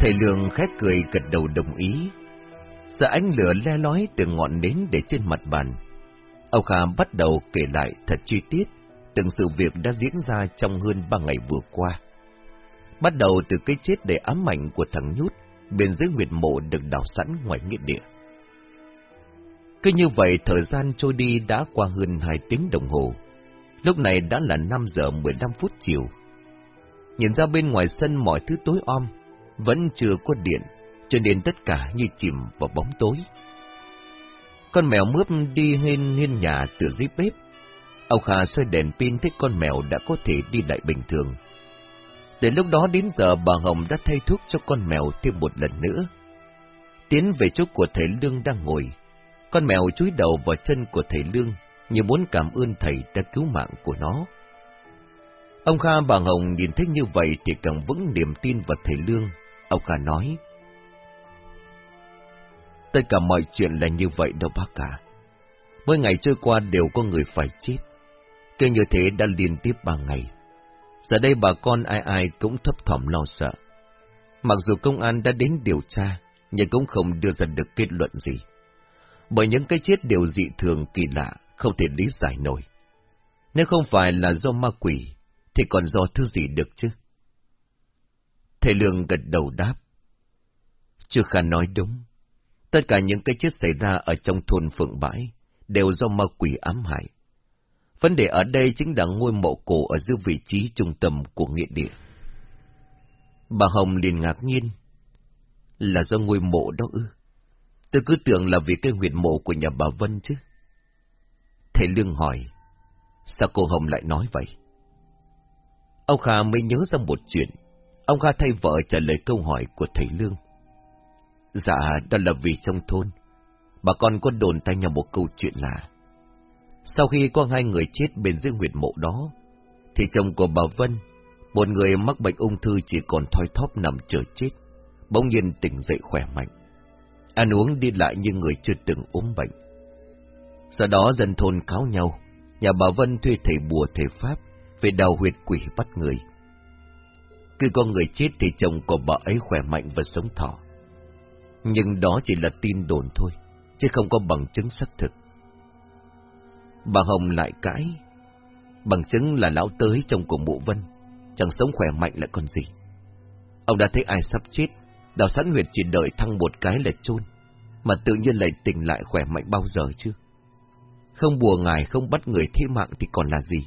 Thầy Lương khét cười gật đầu đồng ý. Sợ ánh lửa le lói từ ngọn nến để trên mặt bàn. Ông Kha bắt đầu kể lại thật chi tiết từng sự việc đã diễn ra trong hơn ba ngày vừa qua. Bắt đầu từ cái chết đầy ám ảnh của thằng Nhút, bên dưới huyệt mộ được đào sẵn ngoài nghĩa địa. Cứ như vậy thời gian trôi đi đã qua hơn hai tiếng đồng hồ. Lúc này đã là 5 giờ 15 phút chiều. Nhìn ra bên ngoài sân mọi thứ tối om, vẫn chưa có điện, cho nên tất cả như chìm vào bóng tối. Con mèo mướp đi lên hiên nhà từ dưới bếp. Ông Kha xoay đèn pin thấy con mèo đã có thể đi lại bình thường. Từ lúc đó đến giờ bà Hồng đã thay thuốc cho con mèo thêm một lần nữa. Tiến về chỗ của thầy Lương đang ngồi. Con mèo chúi đầu vào chân của thầy Lương, như muốn cảm ơn thầy đã cứu mạng của nó. Ông Kha bà Hồng nhìn thấy như vậy thì càng vững niềm tin vào thầy Lương. Ông cả nói, Tất cả mọi chuyện là như vậy đâu bác cả. Mỗi ngày trôi qua đều có người phải chết. Cứ như thế đã liên tiếp ba ngày. Giờ đây bà con ai ai cũng thấp thỏm lo sợ. Mặc dù công an đã đến điều tra, nhưng cũng không đưa ra được kết luận gì. Bởi những cái chết đều dị thường kỳ lạ, không thể lý giải nổi. Nếu không phải là do ma quỷ, thì còn do thứ gì được chứ? Thầy Lương gật đầu đáp. Chưa khả nói đúng. Tất cả những cái chết xảy ra ở trong thôn Phượng Bãi đều do ma quỷ ám hại. Vấn đề ở đây chính là ngôi mộ cổ ở giữa vị trí trung tâm của nghĩa địa. Bà Hồng liền ngạc nhiên. Là do ngôi mộ đó ư? Tôi cứ tưởng là vì cái huyệt mộ của nhà bà Vân chứ. Thầy Lương hỏi, sao cô Hồng lại nói vậy? Ông Kha mới nhớ ra một chuyện. Ông Kha thay vợ trả lời câu hỏi của thầy Lương. Dạ, đó là vì trong thôn. Bà con có đồn tay nhau một câu chuyện là sau khi có hai người chết bên dưới huyệt mộ đó, thì chồng của bà Vân, một người mắc bệnh ung thư chỉ còn thoi thóp nằm chờ chết, bỗng nhiên tỉnh dậy khỏe mạnh. Ăn uống đi lại như người chưa từng ốm bệnh. Sau đó dân thôn cáo nhau, nhà bà Vân thuê thầy bùa thầy Pháp về đào huyệt quỷ bắt người. Cứ con người chết thì chồng của bà ấy khỏe mạnh và sống thọ. Nhưng đó chỉ là tin đồn thôi, chứ không có bằng chứng xác thực. Bà Hồng lại cãi. Bằng chứng là lão tới chồng của mụ Vân, chẳng sống khỏe mạnh lại còn gì. Ông đã thấy ai sắp chết, đào sẵn huyệt chỉ đợi thăng một cái là chôn mà tự nhiên lại tỉnh lại khỏe mạnh bao giờ chứ? Không bùa ngài, không bắt người thi mạng thì còn là gì?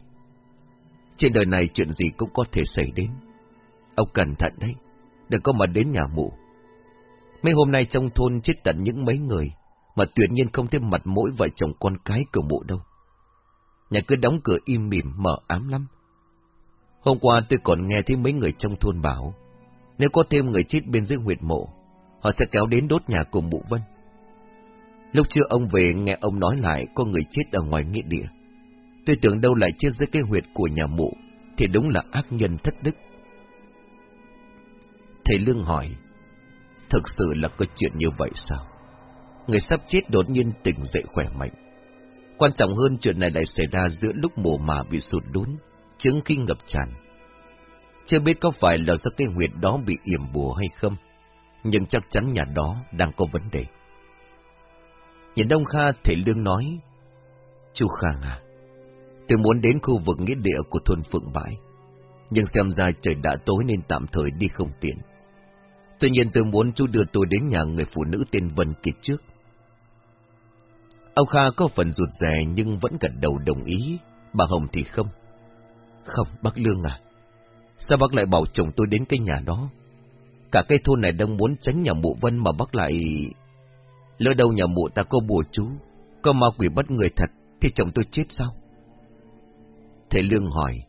Trên đời này chuyện gì cũng có thể xảy đến. Ông cẩn thận đấy, đừng có mà đến nhà mụ. Mấy hôm nay trong thôn chết tận những mấy người, mà tuyệt nhiên không thấy mặt mỗi vợ chồng con cái của mụ đâu. Nhà cứ đóng cửa im mỉm, mở ám lắm. Hôm qua tôi còn nghe thấy mấy người trong thôn bảo, nếu có thêm người chết bên dưới huyệt mộ, họ sẽ kéo đến đốt nhà cùng mụ Vân. Lúc chưa ông về nghe ông nói lại có người chết ở ngoài nghĩa địa. Tôi tưởng đâu lại chết dưới cái huyệt của nhà mụ, thì đúng là ác nhân thất đức. Thầy Lương hỏi, thực sự là có chuyện như vậy sao? Người sắp chết đột nhiên tỉnh dậy khỏe mạnh. Quan trọng hơn chuyện này lại xảy ra giữa lúc mùa mà bị sụt lún, chứng khi ngập tràn. Chưa biết có phải là do cái huyệt đó bị yểm bùa hay không, nhưng chắc chắn nhà đó đang có vấn đề. Nhìn Đông Kha, thầy Lương nói, Chú Khang à, tôi muốn đến khu vực nghĩa địa của thôn Phượng Bãi, nhưng xem ra trời đã tối nên tạm thời đi không tiện. Tuy nhiên tôi muốn chú đưa tôi đến nhà người phụ nữ tên Vân kịp trước. Ông Kha có phần rụt rè nhưng vẫn gật đầu đồng ý, bà Hồng thì không. Không, bác Lương à, sao bác lại bảo chồng tôi đến cái nhà đó? Cả cái thôn này đang muốn tránh nhà mụ Vân mà bác lại... Lỡ đâu nhà mụ ta có bùa chú, có ma quỷ bắt người thật, thì chồng tôi chết sao? Thầy Lương hỏi,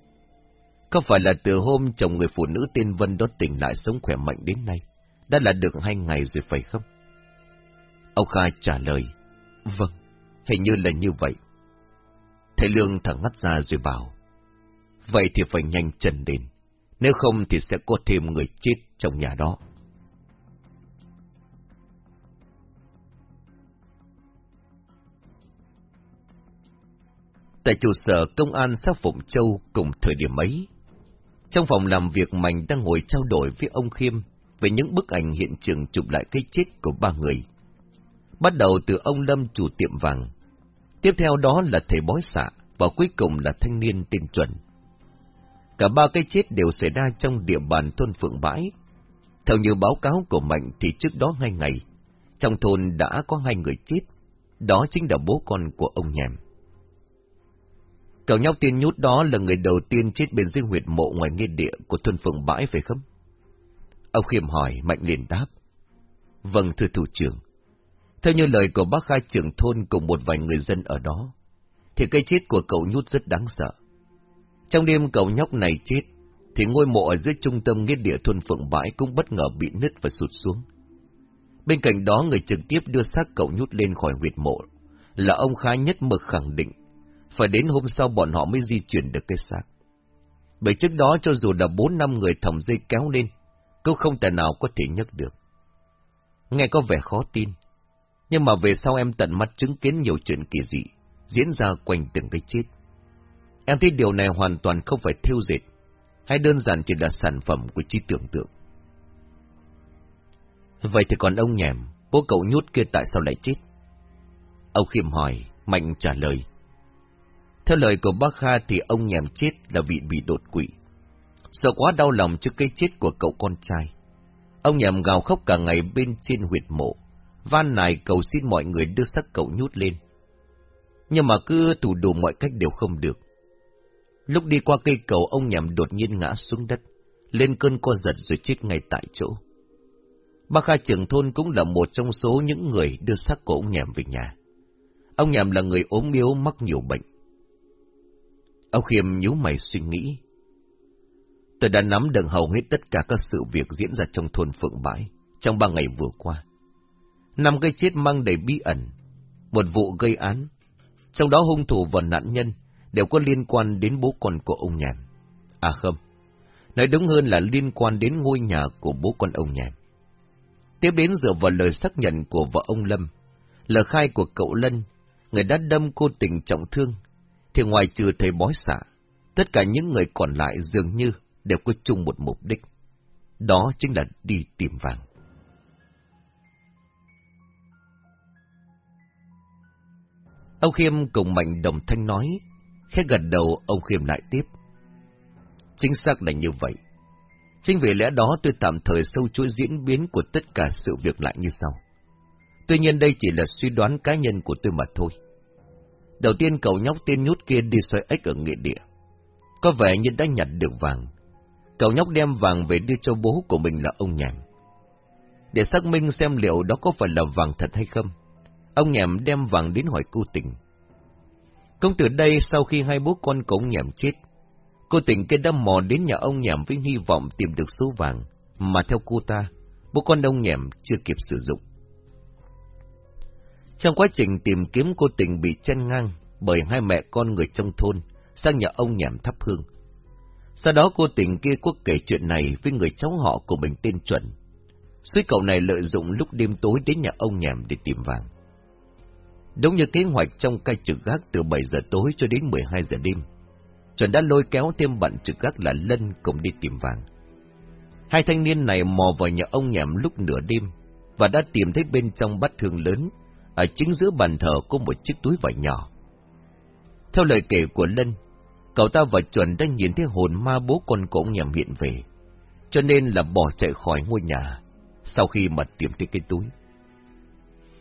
có phải là từ hôm chồng người phụ nữ tên Vân đó tỉnh lại sống khỏe mạnh đến nay, đã là được hai ngày rồi phải không? Ông Kha trả lời, vâng, hình như là như vậy. Thầy Lương thẳng ngắt ra rồi bảo, vậy thì phải nhanh chân đến, nếu không thì sẽ có thêm người chết trong nhà đó. Tại trụ sở công an xã Phụng Châu cùng thời điểm ấy, trong phòng làm việc Mạnh đang ngồi trao đổi với ông Khiêm về những bức ảnh hiện trường chụp lại cái chết của ba người. Bắt đầu từ ông Lâm chủ tiệm vàng, tiếp theo đó là thầy bói xạ, và cuối cùng là thanh niên tên chuẩn. Cả ba cái chết đều xảy ra trong địa bàn thôn Phượng Bãi. Theo như báo cáo của Mạnh thì trước đó hai ngày, trong thôn đã có hai người chết, đó chính là bố con của ông Nhèm. Cậu nhóc tiên nhút đó là người đầu tiên chết bên dưới huyệt mộ ngoài nghĩa địa của thôn Phượng Bãi phải không? Ông Khiêm hỏi, Mạnh liền đáp. Vâng, thưa thủ trưởng. Theo như lời của bác khai trưởng thôn cùng một vài người dân ở đó, thì cái chết của cậu nhút rất đáng sợ. Trong đêm cậu nhóc này chết, thì ngôi mộ ở dưới trung tâm nghĩa địa thôn Phượng Bãi cũng bất ngờ bị nứt và sụt xuống. Bên cạnh đó người trực tiếp đưa xác cậu nhút lên khỏi huyệt mộ là ông Khá nhất mực khẳng định, phải đến hôm sau bọn họ mới di chuyển được cái xác. Bởi trước đó cho dù là bốn năm người thòng dây kéo lên, cũng không thể nào có thể nhấc được. Nghe có vẻ khó tin, nhưng mà về sau em tận mắt chứng kiến nhiều chuyện kỳ dị diễn ra quanh từng cái chết. Em thấy điều này hoàn toàn không phải thiêu dệt, hay đơn giản chỉ là sản phẩm của trí tưởng tượng. Vậy thì còn ông nhèm, bố cậu nhút kia tại sao lại chết? Ông Khiêm hỏi, Mạnh trả lời. Theo lời của bác Kha thì ông nhèm chết là vì bị đột quỵ. Sợ quá đau lòng trước cái chết của cậu con trai. Ông nhầm gào khóc cả ngày bên trên huyệt mộ, van nài cầu xin mọi người đưa xác cậu nhút lên. Nhưng mà cứ thủ đủ mọi cách đều không được. Lúc đi qua cây cầu ông nhầm đột nhiên ngã xuống đất, lên cơn co giật rồi chết ngay tại chỗ. Bác Kha trưởng thôn cũng là một trong số những người đưa xác của ông nhầm về nhà. Ông nhầm là người ốm yếu mắc nhiều bệnh. Ông Khiêm nhíu mày suy nghĩ. Tôi đã nắm được hầu hết tất cả các sự việc diễn ra trong thôn Phượng Bãi trong ba ngày vừa qua. Năm cái chết mang đầy bí ẩn, một vụ gây án, trong đó hung thủ và nạn nhân đều có liên quan đến bố con của ông Nhàn. À không, nói đúng hơn là liên quan đến ngôi nhà của bố con ông Nhàn. Tiếp đến dựa vào lời xác nhận của vợ ông Lâm, lời khai của cậu Lân, người đã đâm cô tình trọng thương, thì ngoài trừ thầy bói xạ, tất cả những người còn lại dường như đều có chung một mục đích. Đó chính là đi tìm vàng. Ông Khiêm cùng Mạnh đồng thanh nói, khẽ gật đầu ông Khiêm lại tiếp. Chính xác là như vậy. Chính vì lẽ đó tôi tạm thời sâu chuỗi diễn biến của tất cả sự việc lại như sau. Tuy nhiên đây chỉ là suy đoán cá nhân của tôi mà thôi. Đầu tiên cậu nhóc tên nhút kia đi xoay ếch ở nghĩa địa. Có vẻ như đã nhặt được vàng. Cậu nhóc đem vàng về đưa cho bố của mình là ông nhèm Để xác minh xem liệu đó có phải là vàng thật hay không, ông nhèm đem vàng đến hỏi cô tình. Công tử đây sau khi hai bố con của ông nhàm chết, cô tình kia đã mò đến nhà ông nhèm với hy vọng tìm được số vàng, mà theo cô ta, bố con ông nhèm chưa kịp sử dụng. Trong quá trình tìm kiếm cô tình bị chen ngang bởi hai mẹ con người trong thôn sang nhà ông nhảm thắp hương. Sau đó cô tình kia quốc kể chuyện này với người cháu họ của mình tên Chuẩn. Suy cậu này lợi dụng lúc đêm tối đến nhà ông nhèm để tìm vàng. Đúng như kế hoạch trong cai trực gác từ 7 giờ tối cho đến 12 giờ đêm, Chuẩn đã lôi kéo thêm bạn trực gác là Lân cùng đi tìm vàng. Hai thanh niên này mò vào nhà ông nhèm lúc nửa đêm và đã tìm thấy bên trong bát thương lớn ở chính giữa bàn thờ có một chiếc túi vải nhỏ. Theo lời kể của Lân, cậu ta và chuẩn đã nhìn thấy hồn ma bố con cũng ông nhằm hiện về, cho nên là bỏ chạy khỏi ngôi nhà, sau khi mà tìm thấy cái túi.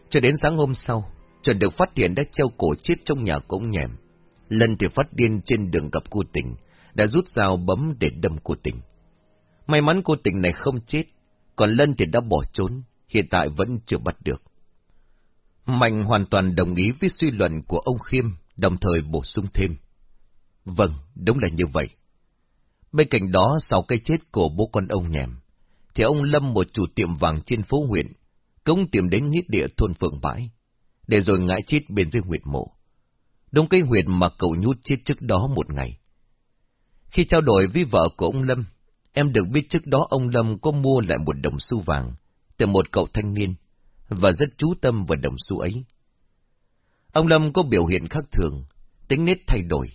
Cho đến sáng hôm sau, chuẩn được phát hiện đã treo cổ chết trong nhà cũng nhèm. Lân thì phát điên trên đường gặp cô tình, đã rút dao bấm để đâm cô tình. May mắn cô tình này không chết, còn Lân thì đã bỏ trốn, hiện tại vẫn chưa bắt được. Mạnh hoàn toàn đồng ý với suy luận của ông Khiêm, đồng thời bổ sung thêm. Vâng, đúng là như vậy. Bên cạnh đó, sau cái chết của bố con ông nhèm, thì ông Lâm một chủ tiệm vàng trên phố huyện, cũng tìm đến nghĩa địa thôn Phượng Bãi, để rồi ngã chết bên dưới huyệt mộ. Đúng cái huyệt mà cậu nhút chết trước đó một ngày. Khi trao đổi với vợ của ông Lâm, em được biết trước đó ông Lâm có mua lại một đồng xu vàng từ một cậu thanh niên và rất chú tâm vào đồng xu ấy. Ông Lâm có biểu hiện khác thường, tính nết thay đổi,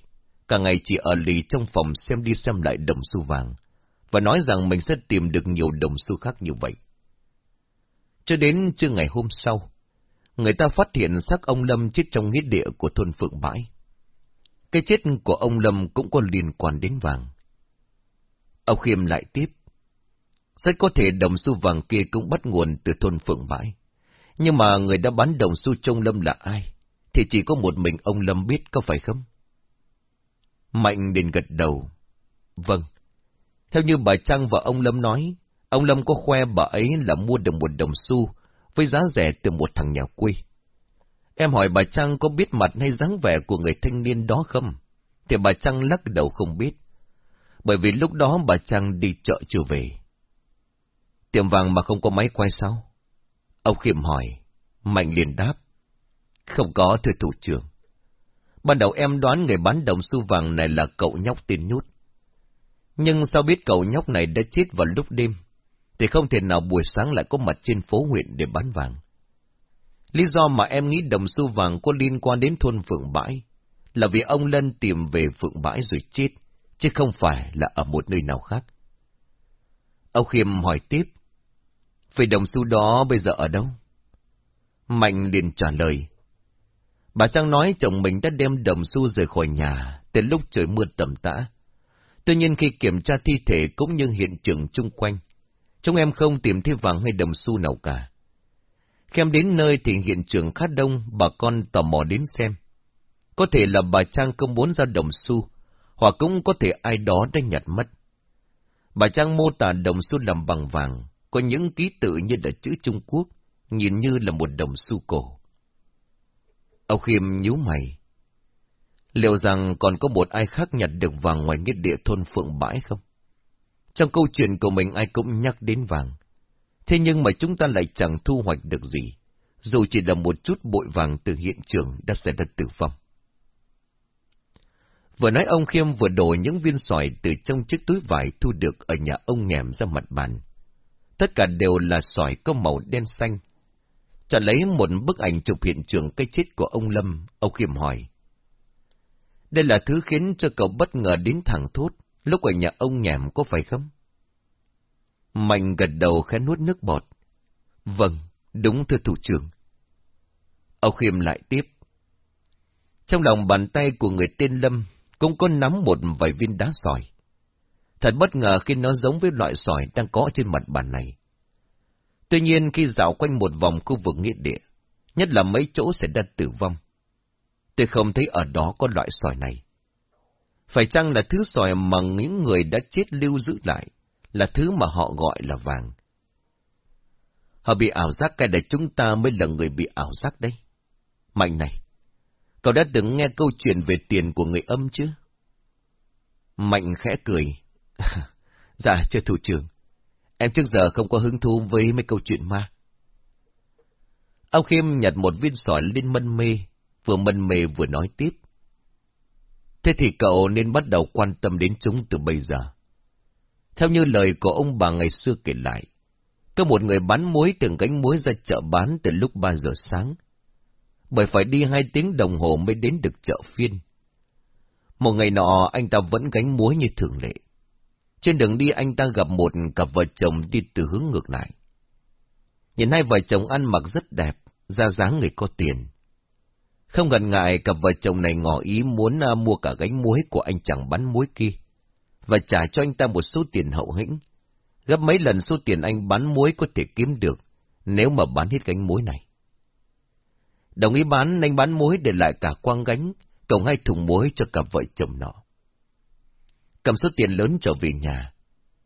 cả ngày chỉ ở lì trong phòng xem đi xem lại đồng xu vàng, và nói rằng mình sẽ tìm được nhiều đồng xu khác như vậy. Cho đến trưa ngày hôm sau, người ta phát hiện xác ông Lâm chết trong nghĩa địa của thôn Phượng Bãi. Cái chết của ông Lâm cũng có liên quan đến vàng. Ông Khiêm lại tiếp. Rất có thể đồng xu vàng kia cũng bắt nguồn từ thôn Phượng Bãi. Nhưng mà người đã bán đồng xu trong Lâm là ai? Thì chỉ có một mình ông Lâm biết có phải không? Mạnh liền gật đầu. Vâng. Theo như bà Trăng và ông Lâm nói, ông Lâm có khoe bà ấy là mua được một đồng xu với giá rẻ từ một thằng nhà quê. Em hỏi bà Trăng có biết mặt hay dáng vẻ của người thanh niên đó không? Thì bà Trăng lắc đầu không biết. Bởi vì lúc đó bà Trăng đi chợ chưa về. Tiệm vàng mà không có máy quay sao? Ông Khiêm hỏi. Mạnh liền đáp. Không có, thưa thủ trưởng. Ban đầu em đoán người bán đồng xu vàng này là cậu nhóc tên nhút. Nhưng sao biết cậu nhóc này đã chết vào lúc đêm, thì không thể nào buổi sáng lại có mặt trên phố huyện để bán vàng. Lý do mà em nghĩ đồng xu vàng có liên quan đến thôn Phượng Bãi là vì ông Lân tìm về Phượng Bãi rồi chết, chứ không phải là ở một nơi nào khác. Ông Khiêm hỏi tiếp, Vậy đồng xu đó bây giờ ở đâu? Mạnh liền trả lời, Bà Trang nói chồng mình đã đem đồng xu rời khỏi nhà, từ lúc trời mưa tầm tã. Tuy nhiên khi kiểm tra thi thể cũng như hiện trường chung quanh, chúng em không tìm thấy vàng hay đồng xu nào cả. Khi em đến nơi thì hiện trường khá đông, bà con tò mò đến xem. Có thể là bà Trang không muốn ra đồng xu, hoặc cũng có thể ai đó đã nhặt mất. Bà Trang mô tả đồng xu làm bằng vàng, có những ký tự như là chữ Trung Quốc, nhìn như là một đồng xu cổ. Ông Khiêm nhíu mày. Liệu rằng còn có một ai khác nhặt được vàng ngoài nghĩa địa thôn Phượng Bãi không? Trong câu chuyện của mình ai cũng nhắc đến vàng. Thế nhưng mà chúng ta lại chẳng thu hoạch được gì, dù chỉ là một chút bội vàng từ hiện trường đã xảy ra tử vong. Vừa nói ông Khiêm vừa đổ những viên sỏi từ trong chiếc túi vải thu được ở nhà ông nghèm ra mặt bàn. Tất cả đều là sỏi có màu đen xanh. Chọn lấy một bức ảnh chụp hiện trường cái chết của ông Lâm, ông Khiêm hỏi. Đây là thứ khiến cho cậu bất ngờ đến thẳng thốt, lúc ở nhà ông nhèm có phải không? Mạnh gật đầu khẽ nuốt nước bọt. Vâng, đúng thưa thủ trưởng. Ông Khiêm lại tiếp. Trong lòng bàn tay của người tên Lâm cũng có nắm một vài viên đá sỏi. Thật bất ngờ khi nó giống với loại sỏi đang có trên mặt bàn này. Tuy nhiên khi dạo quanh một vòng khu vực nghĩa địa, nhất là mấy chỗ sẽ đặt tử vong, tôi không thấy ở đó có loại sỏi này. Phải chăng là thứ sỏi mà những người đã chết lưu giữ lại, là thứ mà họ gọi là vàng? Họ bị ảo giác cái để chúng ta mới là người bị ảo giác đây. Mạnh này, cậu đã từng nghe câu chuyện về tiền của người âm chứ? Mạnh khẽ cười. dạ, chưa thủ trưởng. Em trước giờ không có hứng thú với mấy câu chuyện ma. Ông Khiêm nhặt một viên sỏi lên mân mê, vừa mân mê vừa nói tiếp. Thế thì cậu nên bắt đầu quan tâm đến chúng từ bây giờ. Theo như lời của ông bà ngày xưa kể lại, có một người bán muối từng gánh muối ra chợ bán từ lúc 3 giờ sáng, bởi phải đi hai tiếng đồng hồ mới đến được chợ phiên. Một ngày nọ anh ta vẫn gánh muối như thường lệ. Trên đường đi anh ta gặp một cặp vợ chồng đi từ hướng ngược lại. Nhìn hai vợ chồng ăn mặc rất đẹp, ra dáng người có tiền. Không ngần ngại cặp vợ chồng này ngỏ ý muốn uh, mua cả gánh muối của anh chàng bán muối kia, và trả cho anh ta một số tiền hậu hĩnh, gấp mấy lần số tiền anh bán muối có thể kiếm được nếu mà bán hết gánh muối này. Đồng ý bán, anh bán muối để lại cả quang gánh, cộng hai thùng muối cho cặp vợ chồng nọ. Cầm số tiền lớn trở về nhà,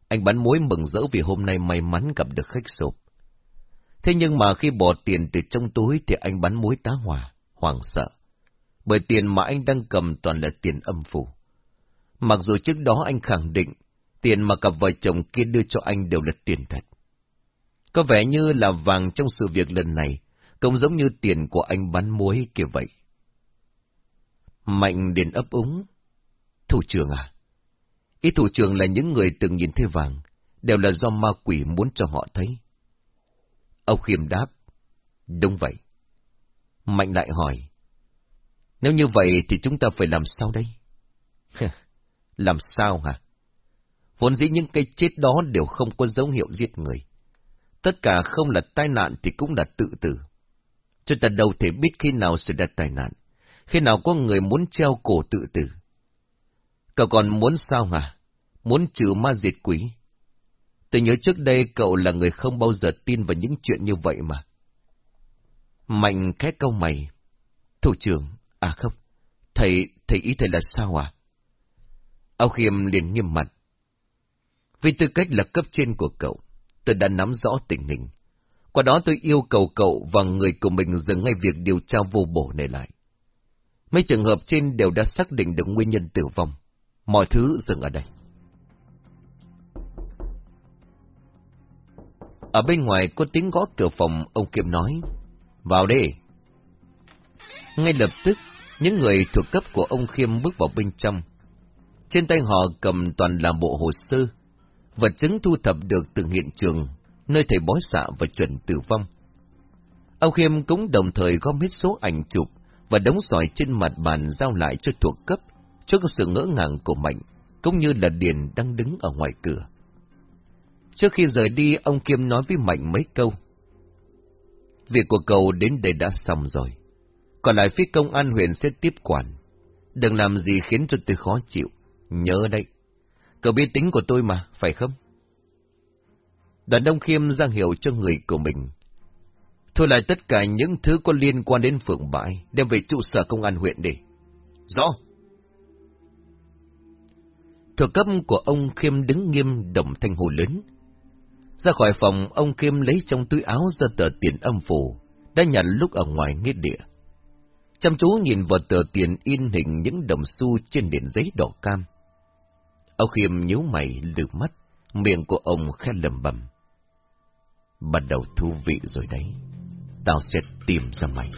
anh bán muối mừng rỡ vì hôm nay may mắn gặp được khách sộp. Thế nhưng mà khi bỏ tiền từ trong túi thì anh bán muối tá hỏa, hoảng sợ. Bởi tiền mà anh đang cầm toàn là tiền âm phủ. Mặc dù trước đó anh khẳng định, tiền mà cặp vợ chồng kia đưa cho anh đều là tiền thật. Có vẻ như là vàng trong sự việc lần này, cũng giống như tiền của anh bán muối kia vậy. Mạnh đến ấp úng. Thủ trưởng à? Ý thủ trưởng là những người từng nhìn thấy vàng, đều là do ma quỷ muốn cho họ thấy. Ông Khiêm đáp. Đúng vậy. Mạnh lại hỏi. Nếu như vậy thì chúng ta phải làm sao đây? làm sao hả? Vốn dĩ những cái chết đó đều không có dấu hiệu giết người. Tất cả không là tai nạn thì cũng là tự tử. Chúng ta đâu thể biết khi nào sẽ ra tai nạn, khi nào có người muốn treo cổ tự tử. Cậu còn muốn sao hả? Muốn trừ ma diệt quỷ? Tôi nhớ trước đây cậu là người không bao giờ tin vào những chuyện như vậy mà. Mạnh khẽ câu mày. Thủ trưởng, à không, thầy, thầy ý thầy là sao à? Âu Khiêm liền nghiêm mặt. Vì tư cách là cấp trên của cậu, tôi đã nắm rõ tình hình. Qua đó tôi yêu cầu cậu và người của mình dừng ngay việc điều tra vô bổ này lại. Mấy trường hợp trên đều đã xác định được nguyên nhân tử vong. Mọi thứ dừng ở đây. Ở bên ngoài có tiếng gõ cửa phòng, ông Kiệm nói, vào đi. Ngay lập tức, những người thuộc cấp của ông Khiêm bước vào bên trong. Trên tay họ cầm toàn là bộ hồ sơ, vật chứng thu thập được từ hiện trường, nơi thầy bói xạ và chuẩn tử vong. Ông Khiêm cũng đồng thời gom hết số ảnh chụp và đống sỏi trên mặt bàn giao lại cho thuộc cấp, trước sự ngỡ ngàng của Mạnh, cũng như là Điền đang đứng ở ngoài cửa. Trước khi rời đi, ông Kiêm nói với Mạnh mấy câu. Việc của cậu đến đây đã xong rồi. Còn lại phía công an huyện sẽ tiếp quản. Đừng làm gì khiến cho tôi khó chịu. Nhớ đấy Cậu biết tính của tôi mà, phải không? Đoàn ông Khiêm ra hiệu cho người của mình. Thôi lại tất cả những thứ có liên quan đến phượng bãi, đem về trụ sở công an huyện đi. Rõ. Thuộc cấp của ông Khiêm đứng nghiêm đồng thanh hồ lớn, ra khỏi phòng, ông khiêm lấy trong túi áo ra tờ tiền âm phủ, đã nhận lúc ở ngoài nghĩa địa. Chăm chú nhìn vào tờ tiền in hình những đồng xu trên nền giấy đỏ cam. Ông Khiêm nhíu mày lử mắt, miệng của ông khẽ lầm bầm. Bắt đầu thú vị rồi đấy, tao sẽ tìm ra mày.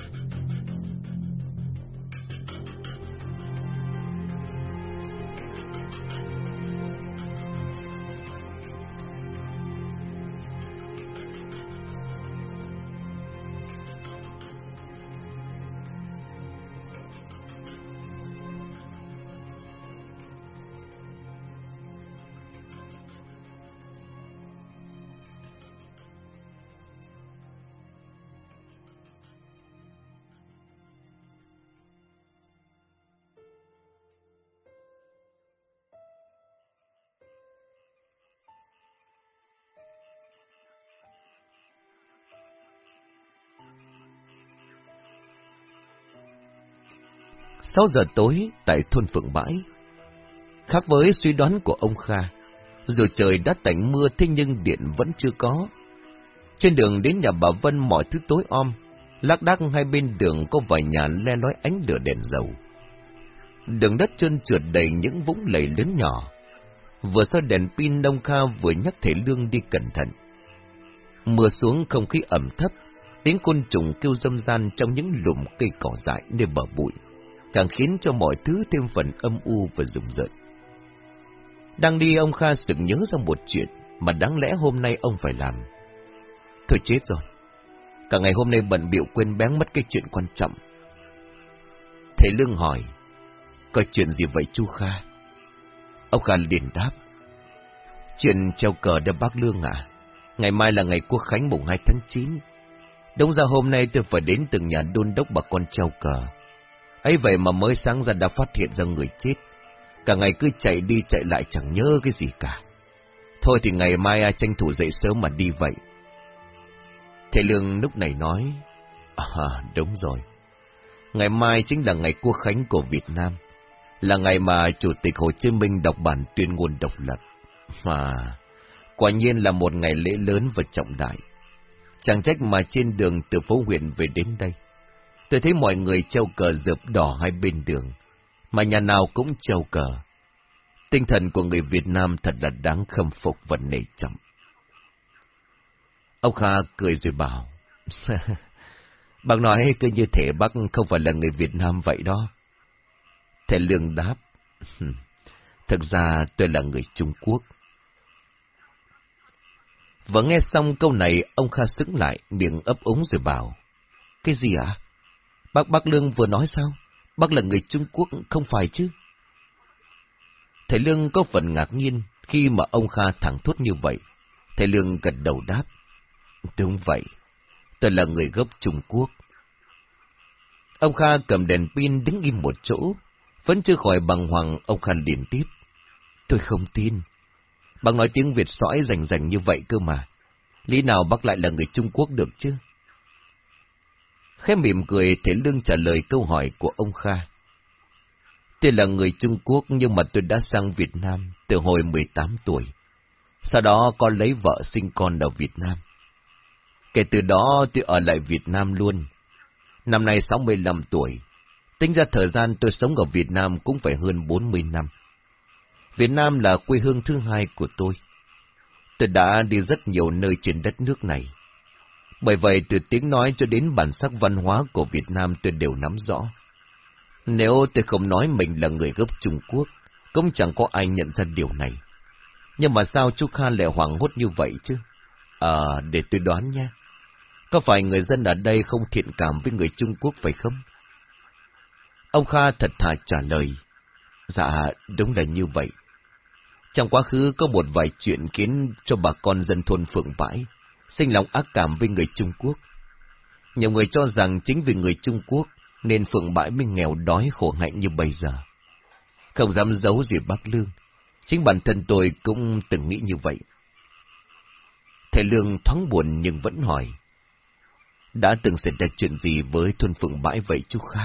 Sáu giờ tối tại thôn Phượng Bãi. Khác với suy đoán của ông Kha, dù trời đã tạnh mưa thế nhưng điện vẫn chưa có. Trên đường đến nhà bà Vân mọi thứ tối om, lác đác hai bên đường có vài nhà le lói ánh lửa đèn dầu. Đường đất trơn trượt đầy những vũng lầy lớn nhỏ. Vừa soi đèn pin đông Kha vừa nhắc thể lương đi cẩn thận. Mưa xuống không khí ẩm thấp, tiếng côn trùng kêu râm ran trong những lùm cây cỏ dại nơi bờ bụi càng khiến cho mọi thứ thêm phần âm u và rùng rợn. Đang đi ông Kha sực nhớ ra một chuyện mà đáng lẽ hôm nay ông phải làm. Thôi chết rồi. Cả ngày hôm nay bận biểu quên bén mất cái chuyện quan trọng. Thầy Lương hỏi, có chuyện gì vậy chú Kha? Ông Kha liền đáp, chuyện treo cờ đã bác Lương à? Ngày mai là ngày quốc khánh mùng 2 tháng 9. Đúng ra hôm nay tôi phải đến từng nhà đôn đốc bà con treo cờ ấy vậy mà mới sáng ra đã phát hiện ra người chết. Cả ngày cứ chạy đi chạy lại chẳng nhớ cái gì cả. Thôi thì ngày mai ai tranh thủ dậy sớm mà đi vậy. Thầy Lương lúc này nói, À đúng rồi. Ngày mai chính là ngày quốc khánh của Việt Nam. Là ngày mà Chủ tịch Hồ Chí Minh đọc bản tuyên ngôn độc lập. Mà, quả nhiên là một ngày lễ lớn và trọng đại. Chẳng trách mà trên đường từ phố huyện về đến đây Tôi thấy mọi người treo cờ dập đỏ hai bên đường, mà nhà nào cũng treo cờ. Tinh thần của người Việt Nam thật là đáng khâm phục và nể trọng. Ông Kha cười rồi bảo, Bác nói cứ như thể bác không phải là người Việt Nam vậy đó. Thầy Lương đáp, Thực ra tôi là người Trung Quốc. và nghe xong câu này, ông Kha sững lại, miệng ấp úng rồi bảo, Cái gì ạ? À? Bác Bác Lương vừa nói sao? Bác là người Trung Quốc không phải chứ? Thầy Lương có phần ngạc nhiên, Khi mà ông Kha thẳng thốt như vậy, thầy Lương gật đầu đáp. Đúng vậy, tôi là người gốc Trung Quốc. Ông Kha cầm đèn pin đứng im một chỗ, vẫn chưa khỏi bằng hoàng ông Kha liền tiếp. Tôi không tin. Bác nói tiếng Việt sõi rành rành như vậy cơ mà. Lý nào bác lại là người Trung Quốc được chứ? Khẽ mỉm cười, Thế Lương trả lời câu hỏi của ông Kha. Tôi là người Trung Quốc nhưng mà tôi đã sang Việt Nam từ hồi 18 tuổi. Sau đó con lấy vợ sinh con ở Việt Nam. Kể từ đó tôi ở lại Việt Nam luôn. Năm nay 65 tuổi. Tính ra thời gian tôi sống ở Việt Nam cũng phải hơn 40 năm. Việt Nam là quê hương thứ hai của tôi. Tôi đã đi rất nhiều nơi trên đất nước này. Bởi vậy từ tiếng nói cho đến bản sắc văn hóa của Việt Nam tôi đều nắm rõ. Nếu tôi không nói mình là người gốc Trung Quốc, cũng chẳng có ai nhận ra điều này. Nhưng mà sao chú Kha lại hoảng hốt như vậy chứ? À, để tôi đoán nha. Có phải người dân ở đây không thiện cảm với người Trung Quốc phải không? Ông Kha thật thà trả lời. Dạ, đúng là như vậy. Trong quá khứ có một vài chuyện khiến cho bà con dân thôn Phượng Bãi sinh lòng ác cảm với người Trung Quốc. Nhiều người cho rằng chính vì người Trung Quốc nên Phượng Bãi mới nghèo đói khổ hạnh như bây giờ. Không dám giấu gì bác Lương, chính bản thân tôi cũng từng nghĩ như vậy. Thầy Lương thoáng buồn nhưng vẫn hỏi. Đã từng xảy ra chuyện gì với thôn Phượng Bãi vậy chú Kha?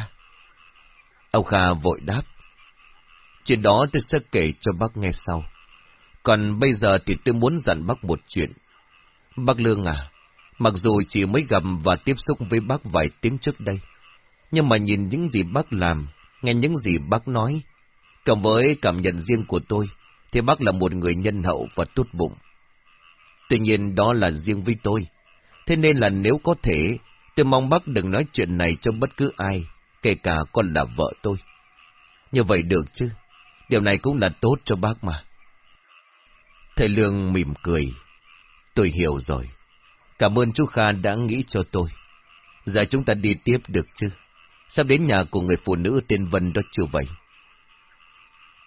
Ông Kha vội đáp. Chuyện đó tôi sẽ kể cho bác nghe sau. Còn bây giờ thì tôi muốn dặn bác một chuyện. Bác Lương à, mặc dù chỉ mới gặp và tiếp xúc với bác vài tiếng trước đây, nhưng mà nhìn những gì bác làm, nghe những gì bác nói, cộng với cảm nhận riêng của tôi, thì bác là một người nhân hậu và tốt bụng. Tuy nhiên đó là riêng với tôi, thế nên là nếu có thể, tôi mong bác đừng nói chuyện này cho bất cứ ai, kể cả con là vợ tôi. Như vậy được chứ, điều này cũng là tốt cho bác mà. Thầy Lương mỉm cười. Tôi hiểu rồi. Cảm ơn chú Kha đã nghĩ cho tôi. Giờ chúng ta đi tiếp được chứ? Sắp đến nhà của người phụ nữ tên Vân đó chưa vậy?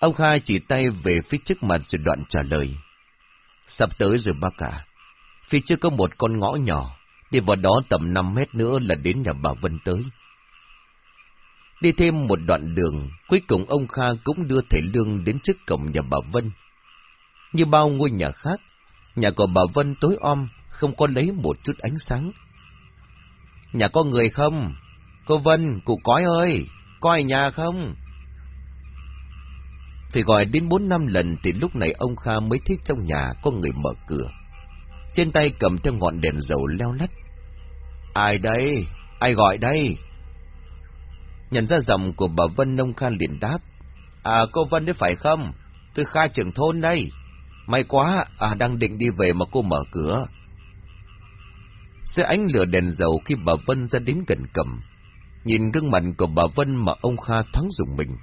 Ông Kha chỉ tay về phía trước mặt rồi đoạn trả lời. Sắp tới rồi bác cả. Phía trước có một con ngõ nhỏ, đi vào đó tầm 5 mét nữa là đến nhà bà Vân tới. Đi thêm một đoạn đường, cuối cùng ông Kha cũng đưa thầy Lương đến trước cổng nhà bà Vân. Như bao ngôi nhà khác, nhà của bà Vân tối om, không có lấy một chút ánh sáng. Nhà có người không? Cô Vân, cụ cói ơi, có ai nhà không? Thì gọi đến bốn năm lần thì lúc này ông Kha mới thấy trong nhà có người mở cửa. Trên tay cầm theo ngọn đèn dầu leo lắt. Ai đây? Ai gọi đây? Nhận ra giọng của bà Vân ông Kha liền đáp. À cô Vân đấy phải không? Tôi Kha trưởng thôn đây. May quá, à đang định đi về mà cô mở cửa. Xe ánh lửa đèn dầu khi bà Vân ra đến gần cầm. Nhìn gương mặt của bà Vân mà ông Kha thoáng dùng mình.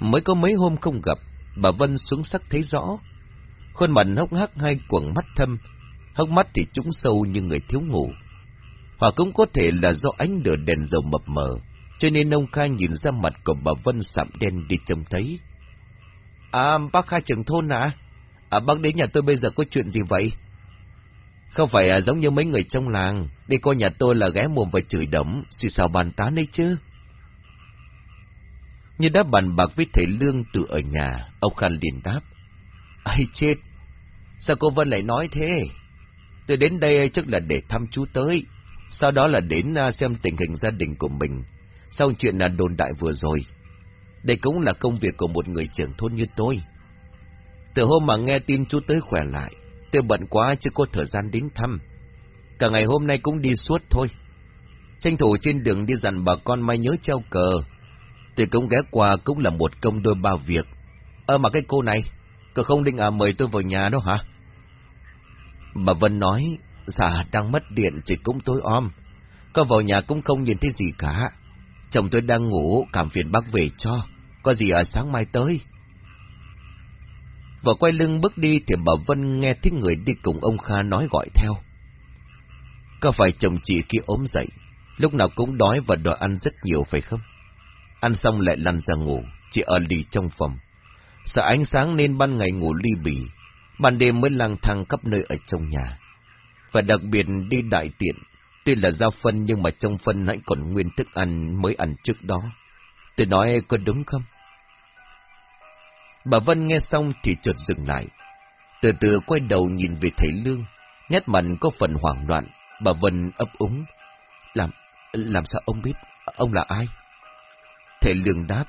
Mới có mấy hôm không gặp, bà Vân xuống sắc thấy rõ. Khuôn mặt hốc hác hai quầng mắt thâm, hốc mắt thì trũng sâu như người thiếu ngủ. Hoặc cũng có thể là do ánh lửa đèn dầu mập mờ, cho nên ông Kha nhìn ra mặt của bà Vân sạm đen đi trông thấy. À, bác khai trưởng thôn à? À, bác đến nhà tôi bây giờ có chuyện gì vậy? Không phải à, giống như mấy người trong làng, đi coi nhà tôi là ghé mồm và chửi đấm, xì xào bàn tán đấy chứ. Như đã bàn bạc với thầy Lương tự ở nhà, ông Khan liền đáp. Ây chết, sao cô Vân lại nói thế? Tôi đến đây à, chắc là để thăm chú tới, sau đó là đến à, xem tình hình gia đình của mình, sau chuyện là đồn đại vừa rồi. Đây cũng là công việc của một người trưởng thôn như tôi. Từ hôm mà nghe tin chú tới khỏe lại, tôi bận quá chứ có thời gian đến thăm. Cả ngày hôm nay cũng đi suốt thôi. Tranh thủ trên đường đi dặn bà con mai nhớ treo cờ. Tôi cũng ghé qua cũng là một công đôi ba việc. Ơ mà cái cô này, cờ không định à mời tôi vào nhà đâu hả? Bà Vân nói, dạ đang mất điện chỉ cũng tối om. Có vào nhà cũng không nhìn thấy gì cả. Chồng tôi đang ngủ, cảm phiền bác về cho. Có gì ở sáng mai tới. Vừa quay lưng bước đi thì bà Vân nghe tiếng người đi cùng ông Kha nói gọi theo. Có phải chồng chị kia ốm dậy, lúc nào cũng đói và đòi ăn rất nhiều phải không? Ăn xong lại lăn ra ngủ, chị ở lì trong phòng. Sợ ánh sáng nên ban ngày ngủ ly bì, ban đêm mới lang thang khắp nơi ở trong nhà. Và đặc biệt đi đại tiện, tuy là giao phân nhưng mà trong phân hãy còn nguyên thức ăn mới ăn trước đó. Tôi nói có đúng không? Bà Vân nghe xong thì chợt dừng lại. Từ từ quay đầu nhìn về thầy Lương, nét mặt có phần hoảng loạn, bà Vân ấp úng. Làm, làm sao ông biết, ông là ai? Thầy Lương đáp.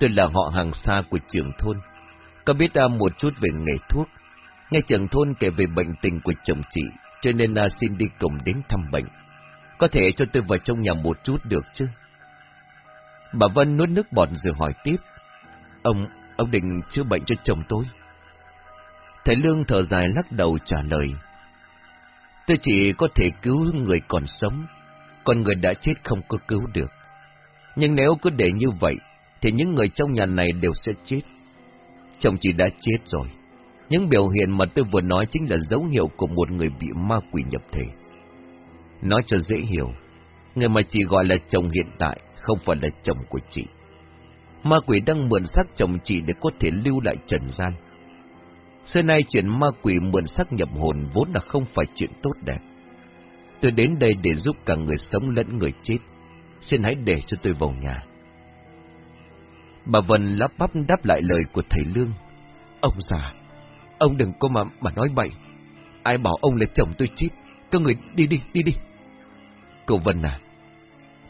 Tôi là họ hàng xa của trưởng thôn, có biết uh, một chút về nghề thuốc. Nghe trưởng thôn kể về bệnh tình của chồng chị, cho nên là xin đi cùng đến thăm bệnh. Có thể cho tôi vào trong nhà một chút được chứ? Bà Vân nuốt nước bọt rồi hỏi tiếp. Ông, ông định chữa bệnh cho chồng tôi? Thầy Lương thở dài lắc đầu trả lời. Tôi chỉ có thể cứu người còn sống, còn người đã chết không có cứu được. Nhưng nếu cứ để như vậy, thì những người trong nhà này đều sẽ chết. Chồng chị đã chết rồi. Những biểu hiện mà tôi vừa nói chính là dấu hiệu của một người bị ma quỷ nhập thể. Nói cho dễ hiểu, người mà chị gọi là chồng hiện tại không phải là chồng của chị. Ma quỷ đang mượn xác chồng chị để có thể lưu lại trần gian. Xưa nay chuyện ma quỷ mượn xác nhập hồn vốn là không phải chuyện tốt đẹp. Tôi đến đây để giúp cả người sống lẫn người chết. Xin hãy để cho tôi vào nhà. Bà Vân lắp bắp đáp lại lời của thầy Lương. Ông già, ông đừng có mà, mà nói bậy. Ai bảo ông là chồng tôi chết. Các người đi đi, đi đi. Cậu Vân à,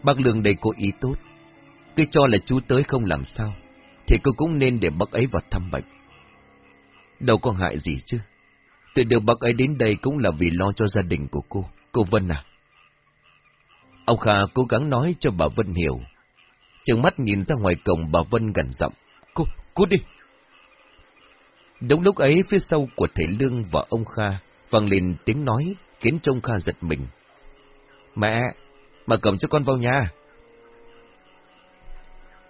bác Lương đây có ý tốt. Cứ cho là chú tới không làm sao, thì cô cũng nên để bác ấy vào thăm bệnh. Đâu có hại gì chứ. Tôi đưa bác ấy đến đây cũng là vì lo cho gia đình của cô. Cô Vân à. Ông Kha cố gắng nói cho bà Vân hiểu. trường mắt nhìn ra ngoài cổng bà Vân gần giọng. Cô, cô đi. Đúng lúc ấy phía sau của thầy Lương và ông Kha vang lên tiếng nói khiến trông Kha giật mình. Mẹ, mà cầm cho con vào nhà.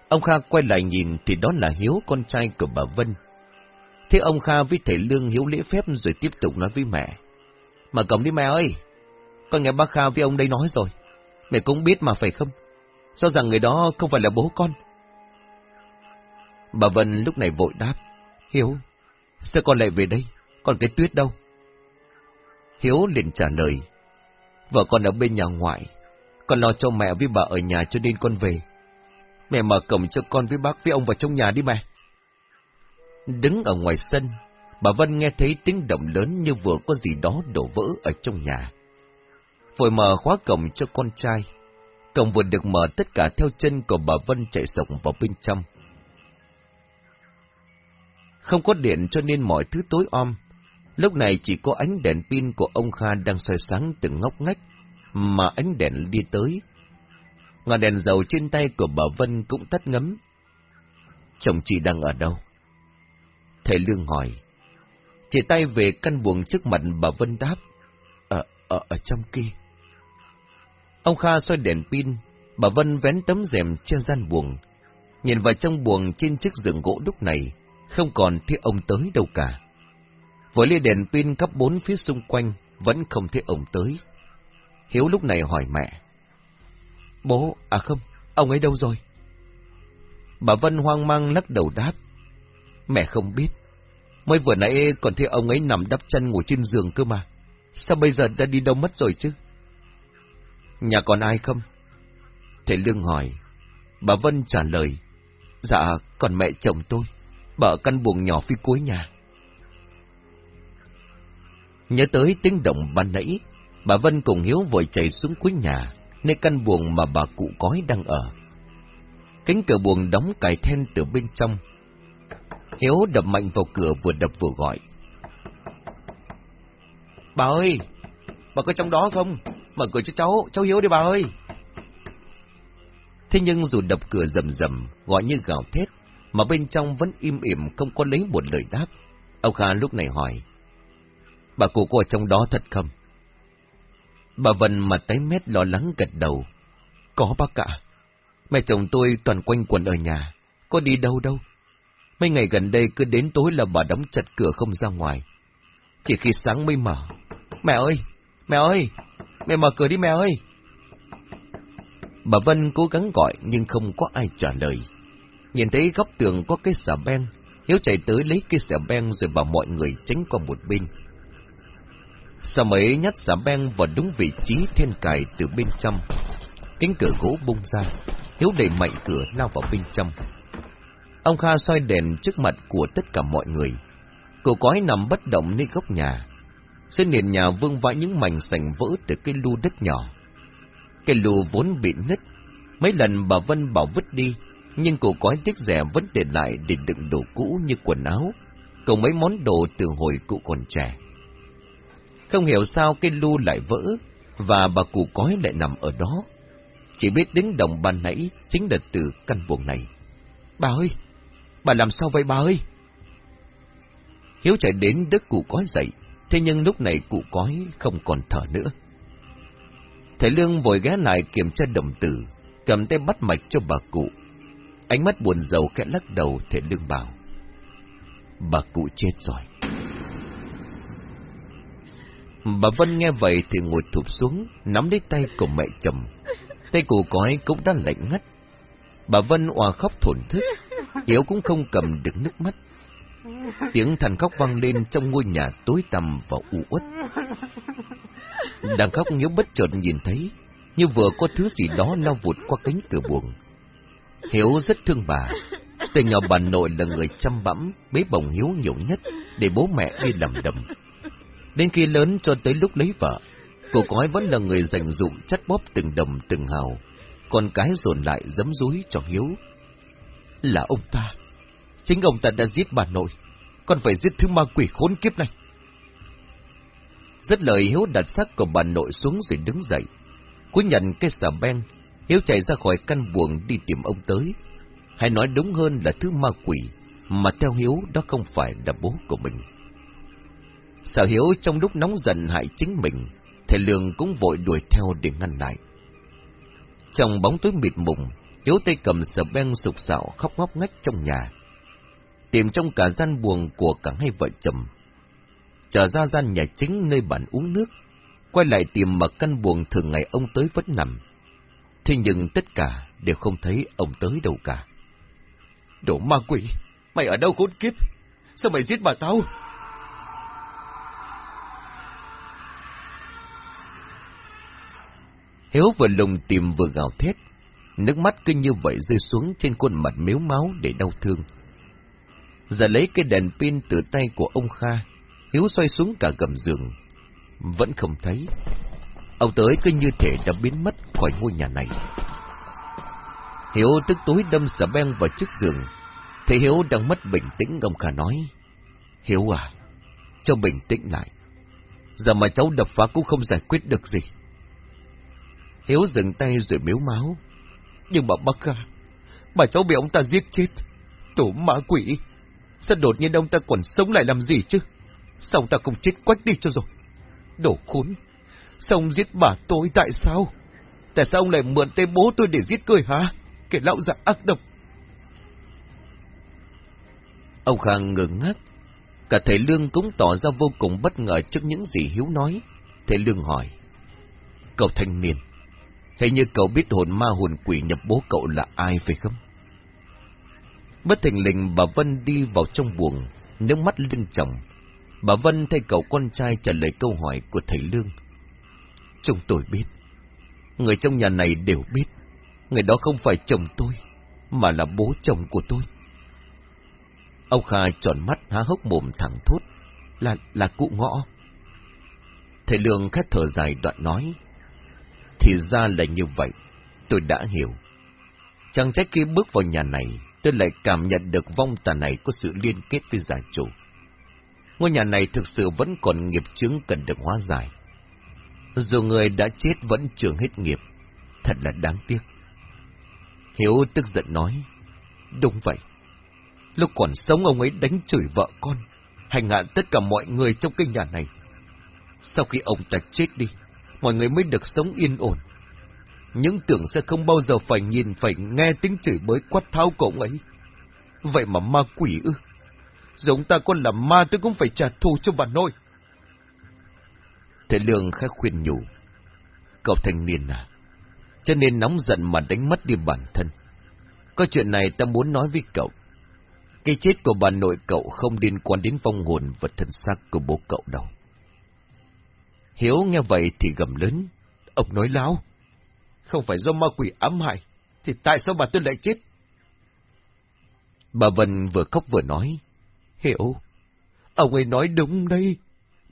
Ông Kha quay lại nhìn thì đó là Hiếu con trai của bà Vân. Thế ông Kha với thầy Lương hiếu lễ phép rồi tiếp tục nói với mẹ. Mà cầm đi mẹ ơi, con nghe bác Kha với ông đây nói rồi. Mẹ cũng biết mà phải không? Sao rằng người đó không phải là bố con? Bà Vân lúc này vội đáp. Hiếu, sao con lại về đây? Còn cái tuyết đâu? Hiếu liền trả lời. Vợ con ở bên nhà ngoại. Con lo cho mẹ với bà ở nhà cho nên con về. Mẹ mở cổng cho con với bác với ông vào trong nhà đi mẹ. Đứng ở ngoài sân, bà Vân nghe thấy tiếng động lớn như vừa có gì đó đổ vỡ ở trong nhà. Vội mở khóa cổng cho con trai. Cổng vừa được mở tất cả theo chân của bà Vân chạy rộng vào bên trong. Không có điện cho nên mọi thứ tối om. Lúc này chỉ có ánh đèn pin của ông Kha đang soi sáng từng ngóc ngách, mà ánh đèn đi tới. Ngọn đèn dầu trên tay của bà Vân cũng tắt ngấm. Chồng chị đang ở đâu? Thầy Lương hỏi. Chỉ tay về căn buồng trước mặt bà Vân đáp. Ở, ở, ở trong kia. Ông Kha xoay đèn pin, bà Vân vén tấm rèm trên gian buồng. Nhìn vào trong buồng trên chiếc giường gỗ lúc này, không còn thấy ông tới đâu cả. Với lia đèn pin khắp bốn phía xung quanh, vẫn không thấy ông tới. Hiếu lúc này hỏi mẹ. Bố, à không, ông ấy đâu rồi? Bà Vân hoang mang lắc đầu đáp. Mẹ không biết. Mới vừa nãy còn thấy ông ấy nằm đắp chân ngủ trên giường cơ mà. Sao bây giờ đã đi đâu mất rồi chứ? Nhà còn ai không? Thầy Lương hỏi. Bà Vân trả lời. Dạ, còn mẹ chồng tôi. Bà ở căn buồng nhỏ phía cuối nhà. Nhớ tới tiếng động ban nãy, bà Vân cùng Hiếu vội chạy xuống cuối nhà, nơi căn buồng mà bà cụ cói đang ở. Cánh cửa buồng đóng cài then từ bên trong. Hiếu đập mạnh vào cửa vừa đập vừa gọi. Bà ơi, bà có trong đó không? Mở cửa cho cháu, cháu Hiếu đi bà ơi. Thế nhưng dù đập cửa rầm rầm, gọi như gào thét, mà bên trong vẫn im ỉm không có lấy một lời đáp. Ông Kha lúc này hỏi, bà cụ có ở trong đó thật không? Bà Vân mà tái mét lo lắng gật đầu. Có bác cả. Mẹ chồng tôi toàn quanh quần ở nhà, có đi đâu đâu. Mấy ngày gần đây cứ đến tối là bà đóng chặt cửa không ra ngoài. Chỉ khi sáng mới mở. Mẹ ơi! Mẹ ơi! Mẹ mở cửa đi mẹ ơi! Bà Vân cố gắng gọi nhưng không có ai trả lời. Nhìn thấy góc tường có cái xà beng, Hiếu chạy tới lấy cái xà beng rồi bảo mọi người tránh qua một bên. Sau mấy nhát xả beng vào đúng vị trí then cài từ bên trong. Cánh cửa gỗ bung ra, Hiếu đẩy mạnh cửa lao vào bên trong. Ông Kha soi đèn trước mặt của tất cả mọi người. Cổ cói nằm bất động nơi góc nhà. Trên nền nhà vương vãi những mảnh sành vỡ từ cái lu đất nhỏ. Cái lu vốn bị nứt. Mấy lần bà Vân bảo vứt đi, nhưng cổ cói tiếc rẻ vẫn để lại để đựng đồ cũ như quần áo, cùng mấy món đồ từ hồi cụ còn trẻ. Không hiểu sao cái lu lại vỡ, và bà cụ cói lại nằm ở đó. Chỉ biết đến đồng ban nãy chính là từ căn buồng này. Bà ơi! Bà làm sao vậy bà ơi? Hiếu chạy đến đứt cụ cói dậy, thế nhưng lúc này cụ cói không còn thở nữa. Thầy Lương vội ghé lại kiểm tra đồng tử, cầm tay bắt mạch cho bà cụ. Ánh mắt buồn rầu khẽ lắc đầu thầy Lương bảo. Bà cụ chết rồi. Bà Vân nghe vậy thì ngồi thụp xuống, nắm lấy tay của mẹ chồng. Tay cụ cói cũng đã lạnh ngắt. Bà Vân òa khóc thổn thức, Hiếu cũng không cầm được nước mắt. Tiếng thằn khóc vang lên trong ngôi nhà tối tăm và u uất. Đang khóc Hiếu bất chợt nhìn thấy, như vừa có thứ gì đó lao vụt qua cánh cửa buồng. Hiếu rất thương bà. Từ nhỏ bà nội là người chăm bẵm, bế bồng Hiếu nhiều nhất, để bố mẹ đi làm đầm. Đến khi lớn cho tới lúc lấy vợ, cô cói vẫn là người dành dụng chắt bóp từng đồng từng hào, còn cái dồn lại dấm dúi cho Hiếu. Là ông ta. Chính ông ta đã giết bà nội, còn phải giết thứ ma quỷ khốn kiếp này. Rất lời Hiếu đặt xác của bà nội xuống rồi đứng dậy. Cuối nhận cái xà beng, Hiếu chạy ra khỏi căn buồng đi tìm ông tới. Hay nói đúng hơn là thứ ma quỷ, mà theo Hiếu đó không phải là bố của mình. Sở Hiếu trong lúc nóng giận hại chính mình, thầy Lương cũng vội đuổi theo để ngăn lại. Trong bóng tối mịt mùng, Hiếu tay cầm sờ beng sục sạo khóc ngóc ngách trong nhà. Tìm trong cả gian buồng của cả hai vợ chồng. Trở ra gian nhà chính nơi bạn uống nước, quay lại tìm mà căn buồng thường ngày ông tới vẫn nằm. Thế nhưng tất cả đều không thấy ông tới đâu cả. Đồ ma quỷ, mày ở đâu khốn kiếp? Sao mày giết bà tao? Hiếu vừa lùng tìm vừa gào thét, nước mắt cứ như vậy rơi xuống trên khuôn mặt miếu máu để đau thương. Giờ lấy cái đèn pin từ tay của ông Kha, Hiếu xoay xuống cả gầm giường, vẫn không thấy. Ông tới cứ như thể đã biến mất khỏi ngôi nhà này. Hiếu tức tối đâm xà beng vào chiếc giường, thấy Hiếu đang mất bình tĩnh ông Kha nói, Hiếu à, cho bình tĩnh lại, giờ mà cháu đập phá cũng không giải quyết được gì. Hiếu dừng tay rồi miếu máu. Nhưng mà bác à, bà cháu bị ông ta giết chết. Tổ ma quỷ. Sao đột nhiên ông ta còn sống lại làm gì chứ? Sao ông ta không chết quách đi cho rồi? Đổ khốn. Sao ông giết bà tôi tại sao? Tại sao ông lại mượn tay bố tôi để giết cười hả? Kẻ lão già ác độc. Ông Khang ngừng ngác. Cả thầy Lương cũng tỏ ra vô cùng bất ngờ trước những gì Hiếu nói. Thầy Lương hỏi. Cậu thanh niên, Hình như cậu biết hồn ma hồn quỷ nhập bố cậu là ai phải không? Bất thình lình bà Vân đi vào trong buồng, nước mắt lưng chồng. Bà Vân thay cậu con trai trả lời câu hỏi của thầy Lương. Chúng tôi biết. Người trong nhà này đều biết. Người đó không phải chồng tôi, mà là bố chồng của tôi. Ông Kha tròn mắt há hốc mồm thẳng thốt. Là, là cụ ngõ. Thầy Lương khát thở dài đoạn nói. Thì ra là như vậy, tôi đã hiểu. Chẳng trách khi bước vào nhà này, tôi lại cảm nhận được vong tà này có sự liên kết với gia chủ. Ngôi nhà này thực sự vẫn còn nghiệp chứng cần được hóa giải. Dù người đã chết vẫn chưa hết nghiệp, thật là đáng tiếc. Hiếu tức giận nói, đúng vậy. Lúc còn sống ông ấy đánh chửi vợ con, hành hạ tất cả mọi người trong cái nhà này. Sau khi ông ta chết đi, mọi người mới được sống yên ổn. Những tưởng sẽ không bao giờ phải nhìn, phải nghe tiếng chửi bới quát tháo cậu ấy. Vậy mà ma quỷ ư? Giống ta con là ma tôi cũng phải trả thù cho bà nội. Thế Lương khá khuyên nhủ. Cậu thanh niên à, cho nên nóng giận mà đánh mất đi bản thân. Có chuyện này ta muốn nói với cậu. cái chết của bà nội cậu không liên quan đến vong hồn và thân xác của bố cậu đâu. Hiếu nghe vậy thì gầm lớn. Ông nói láo. Không phải do ma quỷ ám hại, thì tại sao bà tôi lại chết? Bà Vân vừa khóc vừa nói. Hiểu, ông ấy nói đúng đây.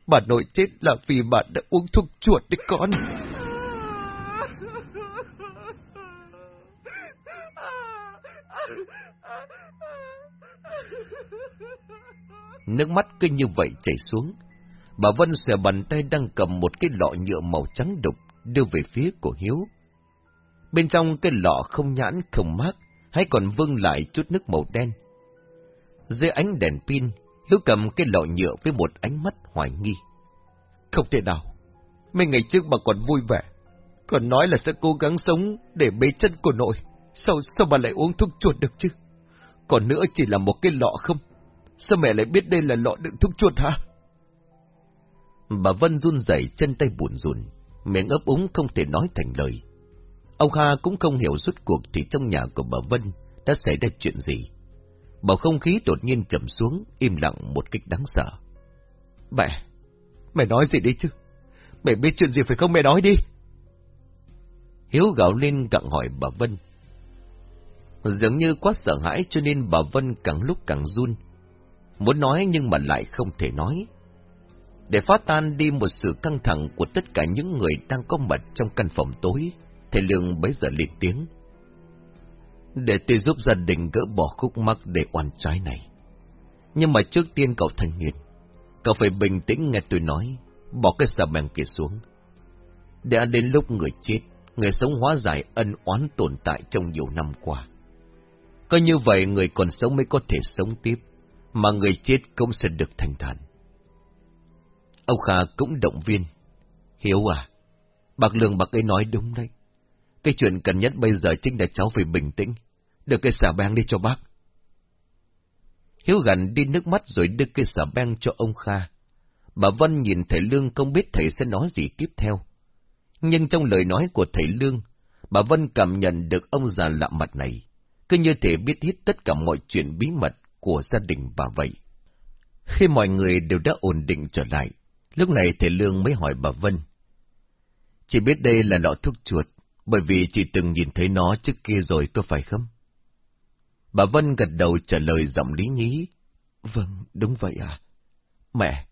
Bà nội chết là vì bà đã uống thuốc chuột đấy con. Nước mắt cứ như vậy chảy xuống. Bà Vân xòe bàn tay đang cầm một cái lọ nhựa màu trắng đục đưa về phía của Hiếu. Bên trong cái lọ không nhãn không mát, hay còn vương lại chút nước màu đen. Dưới ánh đèn pin, Hiếu cầm cái lọ nhựa với một ánh mắt hoài nghi. Không thể nào, mấy ngày trước bà còn vui vẻ, còn nói là sẽ cố gắng sống để bế chân của nội. Sao, sao bà lại uống thuốc chuột được chứ? Còn nữa chỉ là một cái lọ không? Sao mẹ lại biết đây là lọ đựng thuốc chuột hả? Bà Vân run rẩy chân tay buồn rùn, miệng ấp úng không thể nói thành lời. Ông Kha cũng không hiểu rốt cuộc thì trong nhà của bà Vân đã xảy ra chuyện gì. Bầu không khí đột nhiên trầm xuống, im lặng một cách đáng sợ. Mẹ, mẹ nói gì đi chứ? Mẹ biết chuyện gì phải không mẹ nói đi? Hiếu gạo lên gặng hỏi bà Vân. Dường như quá sợ hãi cho nên bà Vân càng lúc càng run. Muốn nói nhưng mà lại không thể nói. Để phá tan đi một sự căng thẳng của tất cả những người đang có mặt trong căn phòng tối, thầy Lương bấy giờ lên tiếng. Để tôi giúp gia đình gỡ bỏ khúc mắc để oan trái này. Nhưng mà trước tiên cậu thanh nghiệt, cậu phải bình tĩnh nghe tôi nói, bỏ cái xà bèn kia xuống. Đã đến lúc người chết, người sống hóa giải ân oán tồn tại trong nhiều năm qua. Có như vậy người còn sống mới có thể sống tiếp, mà người chết cũng sẽ được thành thản. Ông Kha cũng động viên. Hiếu à, bạc Lương bạc ấy nói đúng đấy. Cái chuyện cần nhất bây giờ chính là cháu phải bình tĩnh, đưa cái xà beng đi cho bác. Hiếu gần đi nước mắt rồi đưa cái xà beng cho ông Kha. Bà Vân nhìn thầy Lương không biết thầy sẽ nói gì tiếp theo. Nhưng trong lời nói của thầy Lương, bà Vân cảm nhận được ông già lạ mặt này, cứ như thể biết hết tất cả mọi chuyện bí mật của gia đình bà vậy. Khi mọi người đều đã ổn định trở lại, lúc này thầy Lương mới hỏi bà Vân. Chị biết đây là lọ thuốc chuột, bởi vì chị từng nhìn thấy nó trước kia rồi có phải không? Bà Vân gật đầu trả lời giọng lý nhí. Vâng, đúng vậy à. Mẹ,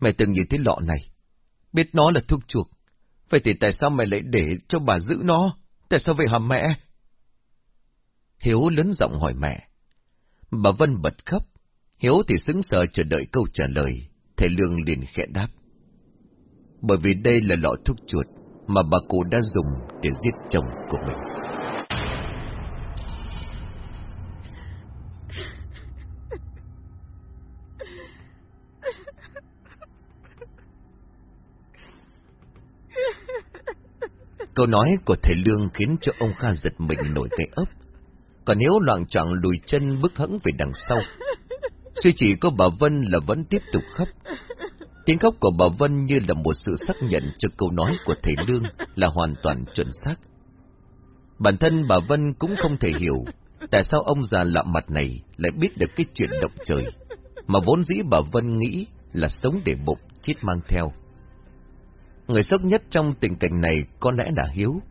mẹ từng nhìn thấy lọ này, biết nó là thuốc chuột. Vậy thì tại sao mẹ lại để cho bà giữ nó? Tại sao vậy hả mẹ? Hiếu lớn giọng hỏi mẹ. Bà Vân bật khóc. Hiếu thì sững sờ chờ đợi câu trả lời. Thầy Lương liền khẽ đáp. Bởi vì đây là lọ thuốc chuột mà bà cụ đã dùng để giết chồng của mình. Câu nói của thầy Lương khiến cho ông Kha giật mình nổi cây ốc. Còn nếu loạn trọng lùi chân bước hẫng về đằng sau, suy chỉ có bà Vân là vẫn tiếp tục khóc. Tiếng khóc của bà Vân như là một sự xác nhận cho câu nói của thầy Lương là hoàn toàn chuẩn xác. Bản thân bà Vân cũng không thể hiểu tại sao ông già lạ mặt này lại biết được cái chuyện động trời, mà vốn dĩ bà Vân nghĩ là sống để bụng, chết mang theo. Người sốc nhất trong tình cảnh này có lẽ là Hiếu.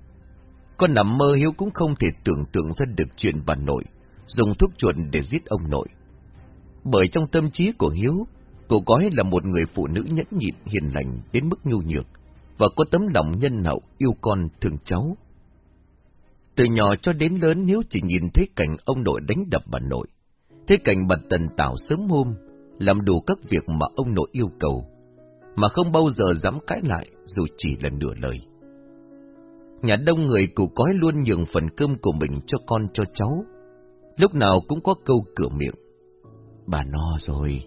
Con nằm mơ Hiếu cũng không thể tưởng tượng ra được chuyện bà nội, dùng thuốc chuột để giết ông nội. Bởi trong tâm trí của Hiếu, cô gói là một người phụ nữ nhẫn nhịn hiền lành đến mức nhu nhược, và có tấm lòng nhân hậu yêu con thương cháu. Từ nhỏ cho đến lớn Hiếu chỉ nhìn thấy cảnh ông nội đánh đập bà nội, thấy cảnh bà Tần Tảo sớm hôm, làm đủ các việc mà ông nội yêu cầu, mà không bao giờ dám cãi lại dù chỉ là nửa lời. Nhà đông người cụ cói luôn nhường phần cơm của mình cho con cho cháu, lúc nào cũng có câu cửa miệng. Bà no rồi,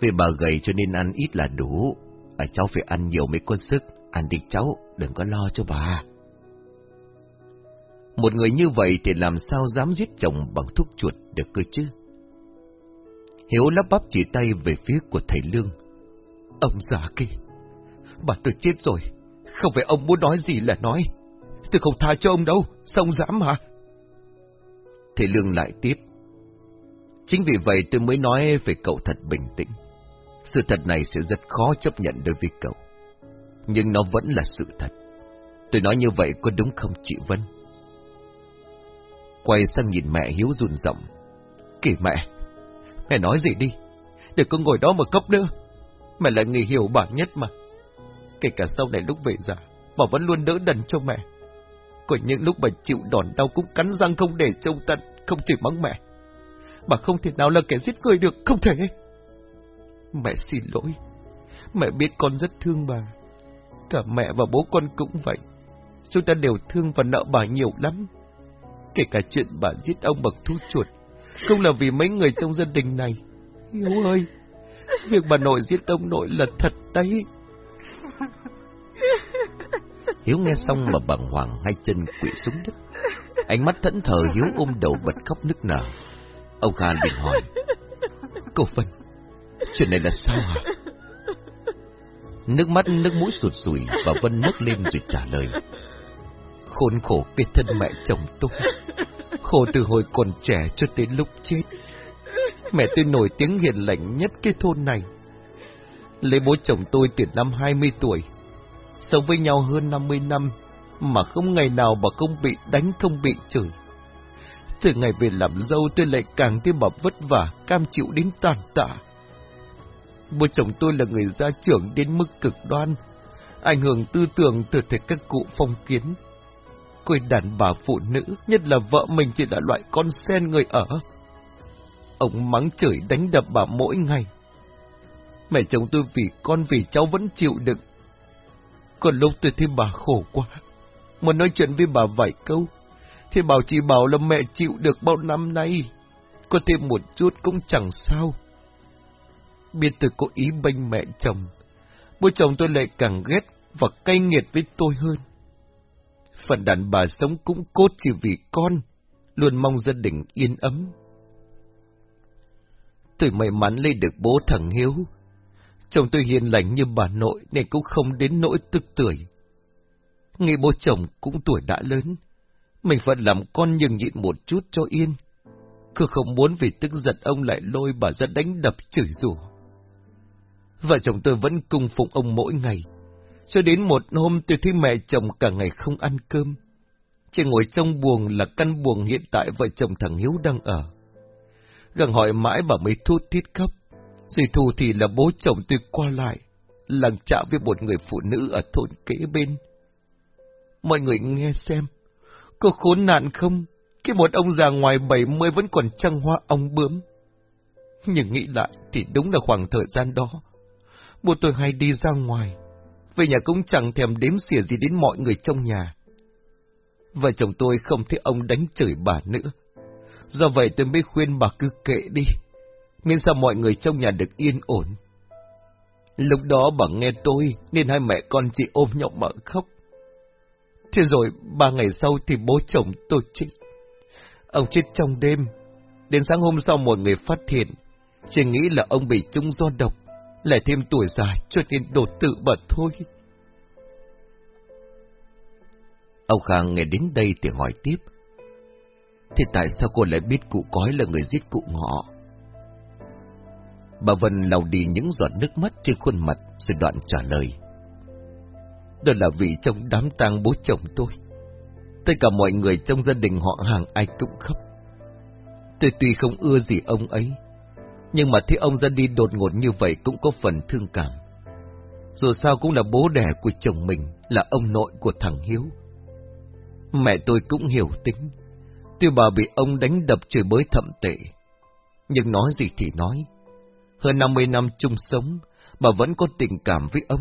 vì bà gầy cho nên ăn ít là đủ, à, cháu phải ăn nhiều mới có sức, ăn đi cháu, đừng có lo cho bà. Một người như vậy thì làm sao dám giết chồng bằng thuốc chuột được cơ chứ? Hiếu lắp bắp chỉ tay về phía của thầy Lương. Ông già kia, bà tôi chết rồi, không phải ông muốn nói gì là nói. Tôi không tha cho ông đâu, sao ông dám hả? Thầy Lương lại tiếp. Chính vì vậy tôi mới nói về cậu thật bình tĩnh. Sự thật này sẽ rất khó chấp nhận đối với cậu. Nhưng nó vẫn là sự thật. Tôi nói như vậy có đúng không chị Vân? Quay sang nhìn mẹ Hiếu run giọng. kể mẹ, mẹ nói gì đi, đừng có ngồi đó mà cốc nữa. Mẹ là người hiểu bà nhất mà. Kể cả sau này lúc về già, bà vẫn luôn đỡ đần cho mẹ. Còn những lúc bà chịu đòn đau cũng cắn răng không để trông tận, không chỉ mắng mẹ. Bà không thể nào là kẻ giết người được, không thể. Mẹ xin lỗi. Mẹ biết con rất thương bà. Cả mẹ và bố con cũng vậy. Chúng ta đều thương và nợ bà nhiều lắm. Kể cả chuyện bà giết ông bậc thú chuột. Không là vì mấy người trong gia đình này. Hiếu ơi, việc bà nội giết ông nội là thật đấy. Hiếu nghe xong mà bàng hoàng hai chân quỵ xuống đất. Ánh mắt thẫn thờ Hiếu ôm đầu bật khóc nức nở. Ông Kha liền hỏi. Cô Vân, chuyện này là sao hả? Nước mắt nước mũi sụt sùi và Vân nấc lên rồi trả lời. Khốn khổ cái thân mẹ chồng tôi. Khổ từ hồi còn trẻ cho đến lúc chết. Mẹ tôi nổi tiếng hiền lành nhất cái thôn này. Lấy bố chồng tôi từ năm 20 tuổi. Sống với nhau hơn 50 năm. Mà không ngày nào bà không bị đánh không bị chửi. Từ ngày về làm dâu tôi lại càng thêm bà vất vả, cam chịu đến tàn tạ. Bố chồng tôi là người gia trưởng đến mức cực đoan, ảnh hưởng tư tưởng từ thể các cụ phong kiến. Coi đàn bà phụ nữ, nhất là vợ mình chỉ là loại con sen người ở. Ông mắng chửi đánh đập bà mỗi ngày. Mẹ chồng tôi vì con vì cháu vẫn chịu đựng. Còn lúc tôi thấy bà khổ quá, muốn nói chuyện với bà vài câu, thì bảo chỉ bảo là mẹ chịu được bao năm nay, có thêm một chút cũng chẳng sao. Biết tôi có ý bênh mẹ chồng, bố chồng tôi lại càng ghét và cay nghiệt với tôi hơn. Phần đàn bà sống cũng cốt chỉ vì con, luôn mong gia đình yên ấm. Tôi may mắn lấy được bố thằng Hiếu. Chồng tôi hiền lành như bà nội nên cũng không đến nỗi tức tuổi. Nghe bố chồng cũng tuổi đã lớn, mình phải làm con nhường nhịn một chút cho yên. Cứ không muốn vì tức giận ông lại lôi bà ra đánh đập chửi rủa. Vợ chồng tôi vẫn cung phụng ông mỗi ngày. Cho đến một hôm tôi thấy mẹ chồng cả ngày không ăn cơm. Chỉ ngồi trong buồng là căn buồng hiện tại vợ chồng thằng Hiếu đang ở. Gần hỏi mãi bà mới thút thít khóc. Rồi thù thì là bố chồng tôi qua lại, làng chạm với một người phụ nữ ở thôn kế bên. Mọi người nghe xem, có khốn nạn không? Cái một ông già ngoài bảy mươi vẫn còn trăng hoa ong bướm. Nhưng nghĩ lại thì đúng là khoảng thời gian đó. Bố tôi hay đi ra ngoài. Về nhà cũng chẳng thèm đếm xỉa gì đến mọi người trong nhà. Vợ chồng tôi không thấy ông đánh chửi bà nữa. Do vậy tôi mới khuyên bà cứ kệ đi. Miễn sao mọi người trong nhà được yên ổn. Lúc đó bà nghe tôi, nên hai mẹ con chị ôm nhau mà khóc. Thế rồi, ba ngày sau thì bố chồng tôi chết. Ông chết trong đêm. Đến sáng hôm sau mọi người phát hiện, chỉ nghĩ là ông bị trúng do độc, lại thêm tuổi già cho nên đột tử mà thôi. Ông Khang nghe đến đây thì hỏi tiếp. Thì tại sao cô lại biết cụ cói là người giết cụ ngọ? Bà Vân lau đi những giọt nước mắt trên khuôn mặt rồi đoạn trả lời. Đó là vì trong đám tang bố chồng tôi. Tất cả mọi người trong gia đình họ hàng ai cũng khóc. Tôi tuy không ưa gì ông ấy, nhưng mà thấy ông ra đi đột ngột như vậy cũng có phần thương cảm. Dù sao cũng là bố đẻ của chồng mình, là ông nội của thằng Hiếu. Mẹ tôi cũng hiểu tính. Tuy bà bị ông đánh đập trời bới thậm tệ, nhưng nói gì thì nói. Hơn 50 năm chung sống, bà vẫn có tình cảm với ông.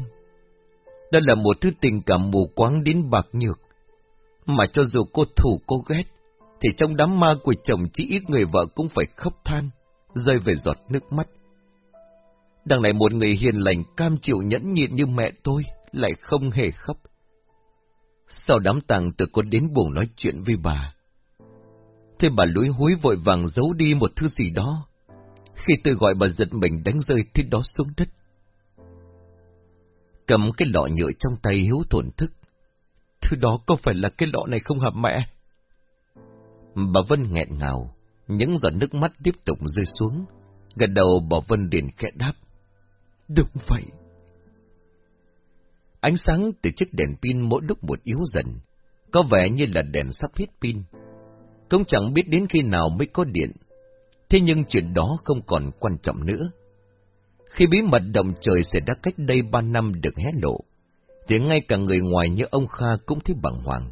Đó là một thứ tình cảm mù quáng đến bạc nhược. Mà cho dù cô thủ cô ghét, thì trong đám ma của chồng chỉ ít người vợ cũng phải khóc than, rơi về giọt nước mắt. Đằng này một người hiền lành cam chịu nhẫn nhịn như mẹ tôi, lại không hề khóc. Sau đám tàng tôi có đến buồn nói chuyện với bà. Thế bà lúi húi vội vàng giấu đi một thứ gì đó. Khi tôi gọi bà giật mình đánh rơi thứ đó xuống đất cầm cái lọ nhựa trong tay hiếu thổn thức. Thứ đó có phải là cái lọ này không hả mẹ? Bà Vân nghẹn ngào, những giọt nước mắt tiếp tục rơi xuống. Gật đầu bà Vân Điền kẽ đáp. Đúng vậy. Ánh sáng từ chiếc đèn pin mỗi lúc một yếu dần, có vẻ như là đèn sắp hết pin. Cũng chẳng biết đến khi nào mới có điện. Thế nhưng chuyện đó không còn quan trọng nữa. Khi bí mật động trời sẽ đã cách đây ba năm được hé lộ, thì ngay cả người ngoài như ông Kha cũng thấy bàng hoàng.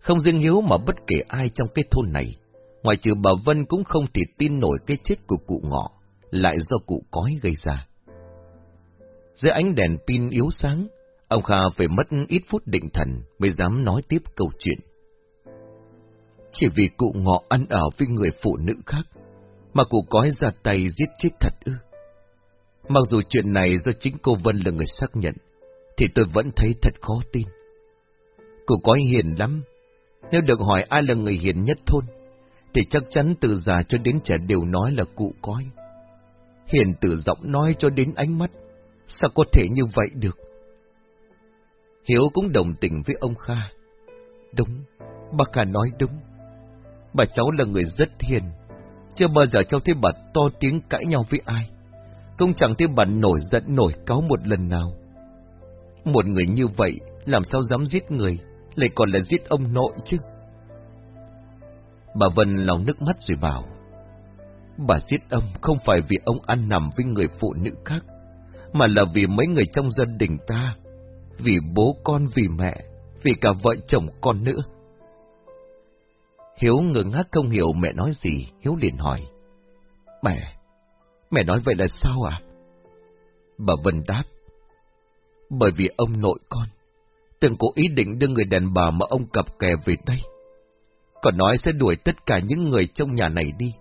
Không riêng Hiếu mà bất kể ai trong cái thôn này, ngoài trừ bà Vân cũng không thể tin nổi cái chết của cụ ngọ, lại do cụ cói gây ra. Dưới ánh đèn pin yếu sáng, ông Kha phải mất ít phút định thần mới dám nói tiếp câu chuyện. Chỉ vì cụ ngọ ăn ở với người phụ nữ khác, mà cụ cói ra tay giết chết thật ư. Mặc dù chuyện này do chính cô Vân là người xác nhận, thì tôi vẫn thấy thật khó tin. Cụ có hiền lắm, nếu được hỏi ai là người hiền nhất thôn, thì chắc chắn từ già cho đến trẻ đều nói là cụ coi. Hiền từ giọng nói cho đến ánh mắt, sao có thể như vậy được? Hiếu cũng đồng tình với ông Kha. Đúng, bà cả nói đúng. Bà cháu là người rất hiền, chưa bao giờ cháu thấy bà to tiếng cãi nhau với ai. Cũng chẳng thấy bạn nổi giận nổi cáo một lần nào. Một người như vậy, làm sao dám giết người, lại còn là giết ông nội chứ? Bà Vân lòng nước mắt rồi bảo. Bà giết ông không phải vì ông ăn nằm với người phụ nữ khác, mà là vì mấy người trong gia đình ta, vì bố con vì mẹ, vì cả vợ chồng con nữa. Hiếu ngừng hát không hiểu mẹ nói gì, Hiếu liền hỏi. Mẹ, mẹ nói vậy là sao à? Bà Vân đáp. Bởi vì ông nội con, từng có ý định đưa người đàn bà mà ông cặp kè về đây. Còn nói sẽ đuổi tất cả những người trong nhà này đi.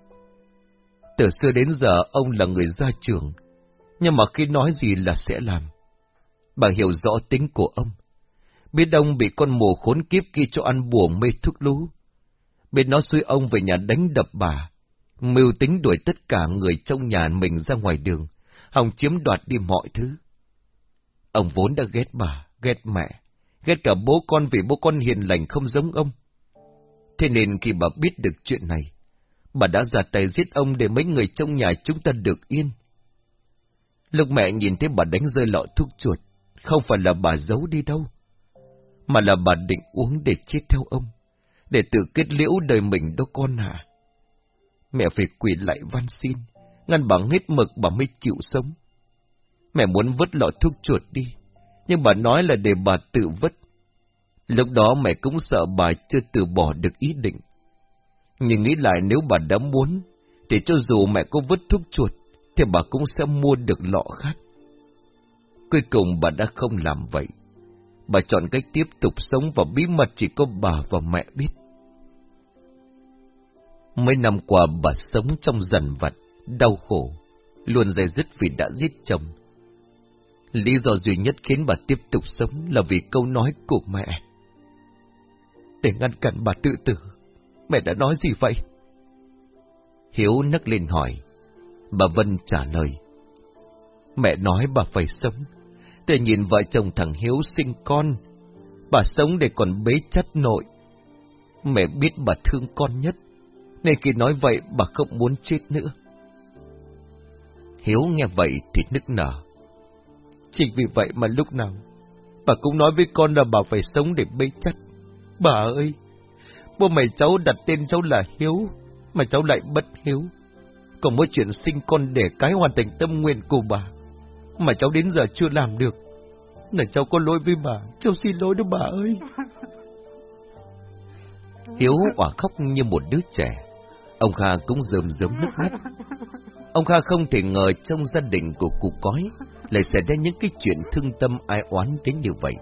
Từ xưa đến giờ ông là người gia trưởng, nhưng mà khi nói gì là sẽ làm. Bà hiểu rõ tính của ông. Biết ông bị con mồ khốn kiếp kia cho ăn bùa mê thuốc lú. Biết nó suy ông về nhà đánh đập bà. Mưu tính đuổi tất cả người trong nhà mình ra ngoài đường, hòng chiếm đoạt đi mọi thứ. Ông vốn đã ghét bà, ghét mẹ, ghét cả bố con vì bố con hiền lành không giống ông. Thế nên khi bà biết được chuyện này, bà đã ra tay giết ông để mấy người trong nhà chúng ta được yên. Lúc mẹ nhìn thấy bà đánh rơi lọ thuốc chuột, không phải là bà giấu đi đâu, mà là bà định uống để chết theo ông, để tự kết liễu đời mình đó con à. Mẹ phải quỳ lại van xin, ngăn bà hết mực bà mới chịu sống. Mẹ muốn vứt lọ thuốc chuột đi, nhưng bà nói là để bà tự vứt. Lúc đó mẹ cũng sợ bà chưa từ bỏ được ý định. Nhưng nghĩ lại nếu bà đã muốn, thì cho dù mẹ có vứt thuốc chuột, thì bà cũng sẽ mua được lọ khác. Cuối cùng bà đã không làm vậy. Bà chọn cách tiếp tục sống và bí mật chỉ có bà và mẹ biết. Mấy năm qua bà sống trong dần vật, đau khổ, luôn dày dứt vì đã giết chồng. Lý do duy nhất khiến bà tiếp tục sống là vì câu nói của mẹ. Để ngăn cản bà tự tử, mẹ đã nói gì vậy? Hiếu nấc lên hỏi. Bà Vân trả lời. Mẹ nói bà phải sống, để nhìn vợ chồng thằng Hiếu sinh con. Bà sống để còn bế chất nội. Mẹ biết bà thương con nhất, nên khi nói vậy bà không muốn chết nữa. Hiếu nghe vậy thì nức nở. Chỉ vì vậy mà lúc nào, bà cũng nói với con là bà phải sống để bế chất. Bà ơi, bố mày cháu đặt tên cháu là Hiếu, mà cháu lại bất hiếu. Còn mỗi chuyện sinh con để cái hoàn thành tâm nguyện của bà, mà cháu đến giờ chưa làm được. Là cháu có lỗi với bà, cháu xin lỗi đó bà ơi. Hiếu quả khóc như một đứa trẻ. Ông Kha cũng rơm rớm nước mắt. Ông Kha không thể ngờ trong gia đình của cụ cói lại xảy ra những cái chuyện thương tâm ai oán đến như vậy.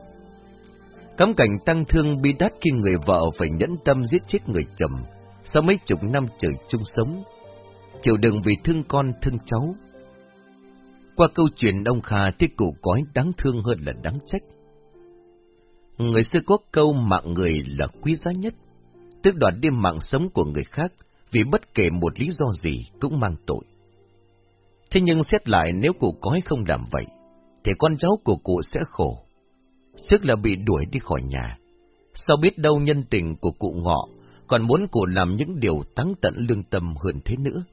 Cắm cảnh tăng thương bi đát khi người vợ phải nhẫn tâm giết chết người chồng sau mấy chục năm trời chung sống, chịu đựng vì thương con thương cháu. Qua câu chuyện ông Kha thì cụ cói đáng thương hơn là đáng trách. Người xưa có câu mạng người là quý giá nhất, tức đoạt đi mạng sống của người khác vì bất kể một lý do gì cũng mang tội. Thế nhưng xét lại nếu cụ cói không làm vậy, thì con cháu của cụ sẽ khổ. Trước là bị đuổi đi khỏi nhà, sao biết đâu nhân tình của cụ ngọ còn muốn cụ làm những điều táng tận lương tâm hơn thế nữa.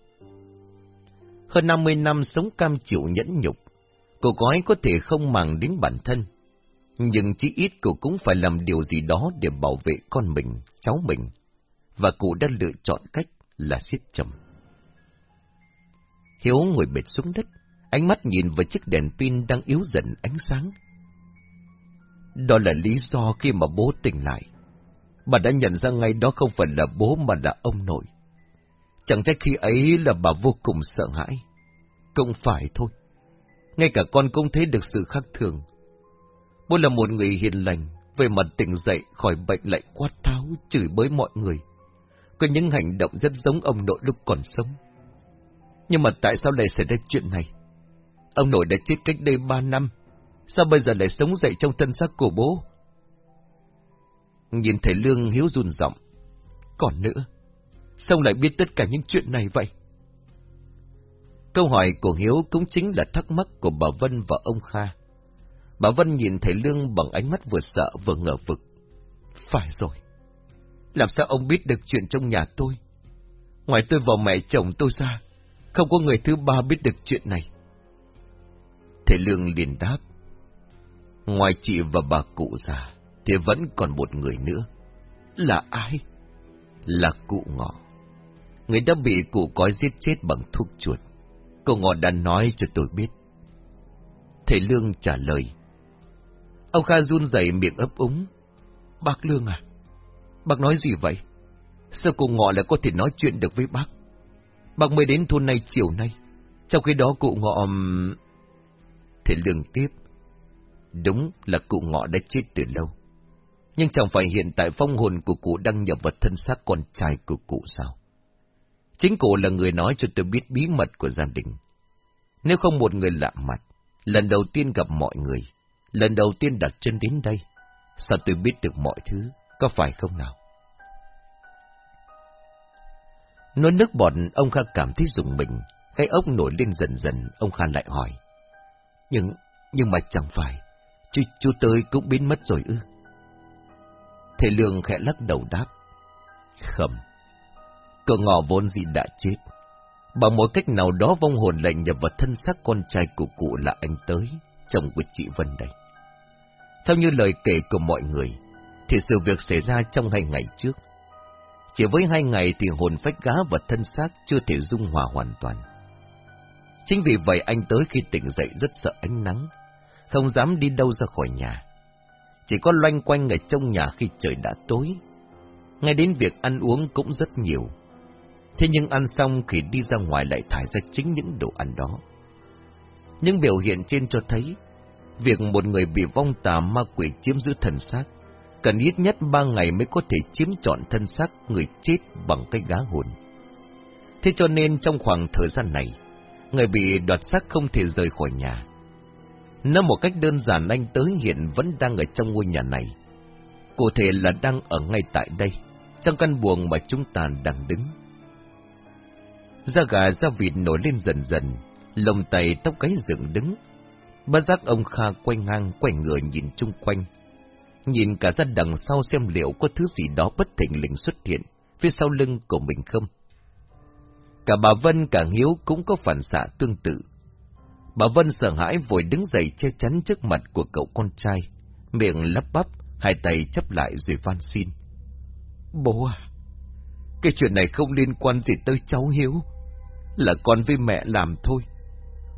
Hơn 50 năm sống cam chịu nhẫn nhục, cụ cói có thể không màng đến bản thân, nhưng chỉ ít cụ cũng phải làm điều gì đó để bảo vệ con mình, cháu mình, và cụ đã lựa chọn cách là siết chầm. Hiếu ngồi bệt xuống đất, ánh mắt nhìn vào chiếc đèn pin đang yếu dần ánh sáng. Đó là lý do khi mà bố tỉnh lại. Bà đã nhận ra ngay đó không phải là bố mà là ông nội. Chẳng trách khi ấy là bà vô cùng sợ hãi. Cũng phải thôi. Ngay cả con cũng thấy được sự khác thường. Bố là một người hiền lành, về mặt tỉnh dậy khỏi bệnh lại quát tháo, chửi bới mọi người. Có những hành động rất giống ông nội lúc còn sống. Nhưng mà tại sao lại xảy ra chuyện này? Ông nội đã chết cách đây ba năm, sao bây giờ lại sống dậy trong thân xác của bố? Nhìn thấy Lương Hiếu run giọng. Còn nữa, sao lại biết tất cả những chuyện này vậy? Câu hỏi của Hiếu cũng chính là thắc mắc của bà Vân và ông Kha. Bà Vân nhìn thấy Lương bằng ánh mắt vừa sợ vừa ngờ vực. Phải rồi. Làm sao ông biết được chuyện trong nhà tôi? Ngoài tôi và mẹ chồng tôi ra, không có người thứ ba biết được chuyện này. Thầy Lương liền đáp. Ngoài chị và bà cụ già, thì vẫn còn một người nữa. Là ai? Là cụ ngọ. Người đã bị cụ cói giết chết bằng thuốc chuột. Cô ngọ đã nói cho tôi biết. Thầy Lương trả lời. Ông Kha run rẩy miệng ấp úng. Bác Lương à? Bác nói gì vậy? Sao cụ ngọ lại có thể nói chuyện được với bác? Bác mới đến thôn này chiều nay. Trong khi đó cụ ngọ... Thầy Lương tiếp. Đúng là cụ ngọ đã chết từ lâu. Nhưng chẳng phải hiện tại phong hồn của cụ đang nhập vào thân xác con trai của cụ sao? Chính cụ là người nói cho tôi biết bí mật của gia đình. Nếu không một người lạ mặt, lần đầu tiên gặp mọi người, lần đầu tiên đặt chân đến đây, sao tôi biết được mọi thứ, có phải không nào? Nuốt nước bọt, ông Kha cảm thấy dùng mình, cái ốc nổi lên dần dần, ông Kha lại hỏi. Nhưng, nhưng mà chẳng phải, chú, chú tới cũng biến mất rồi ư? Thầy Lương khẽ lắc đầu đáp. không, cơ ngọ vốn gì đã chết. Bằng một cách nào đó vong hồn lệnh nhập vào thân xác con trai của cụ là anh tới, chồng của chị Vân đây. Theo như lời kể của mọi người, thì sự việc xảy ra trong hai ngày trước. Chỉ với hai ngày thì hồn phách gá và thân xác chưa thể dung hòa hoàn toàn. Chính vì vậy anh tới khi tỉnh dậy rất sợ ánh nắng, không dám đi đâu ra khỏi nhà. Chỉ có loanh quanh ở trong nhà khi trời đã tối. Ngay đến việc ăn uống cũng rất nhiều. Thế nhưng ăn xong khi đi ra ngoài lại thải ra chính những đồ ăn đó. Những biểu hiện trên cho thấy, việc một người bị vong tà ma quỷ chiếm giữ thần xác, cần ít nhất ba ngày mới có thể chiếm trọn thân xác người chết bằng cái gá hồn. Thế cho nên trong khoảng thời gian này, người bị đoạt xác không thể rời khỏi nhà. Nói một cách đơn giản anh tới hiện vẫn đang ở trong ngôi nhà này. Cụ thể là đang ở ngay tại đây, trong căn buồng mà chúng ta đang đứng. Da gà da vịt nổi lên dần dần, lồng tay tóc gáy dựng đứng. Bất giác ông Kha quay ngang quay ngửa nhìn chung quanh. Nhìn cả ra đằng sau xem liệu có thứ gì đó bất thình lình xuất hiện phía sau lưng của mình không. Cả bà Vân cả Hiếu cũng có phản xạ tương tự. Bà Vân sợ hãi vội đứng dậy che chắn trước mặt của cậu con trai, miệng lắp bắp, hai tay chấp lại rồi van xin. Bố à, cái chuyện này không liên quan gì tới cháu Hiếu, là con với mẹ làm thôi.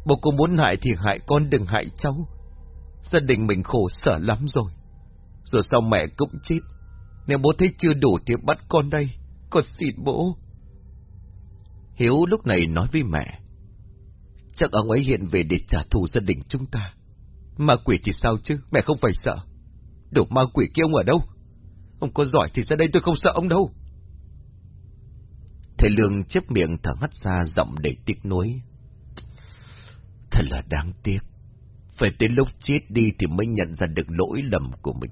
Bố có muốn hại thì hại con đừng hại cháu. Gia đình mình khổ sở lắm rồi. Rồi sau mẹ cũng chết. Nếu bố thấy chưa đủ thì bắt con đây. Con xin bố. Hiếu lúc này nói với mẹ. Chắc ông ấy hiện về để trả thù gia đình chúng ta. Ma quỷ thì sao chứ, mẹ không phải sợ. Đồ ma quỷ kia ông ở đâu? Ông có giỏi thì ra đây tôi không sợ ông đâu. Thầy Lương chép miệng thở hắt ra giọng đầy tiếc nuối. Thật là đáng tiếc. Phải tới lúc chết đi thì mới nhận ra được lỗi lầm của mình.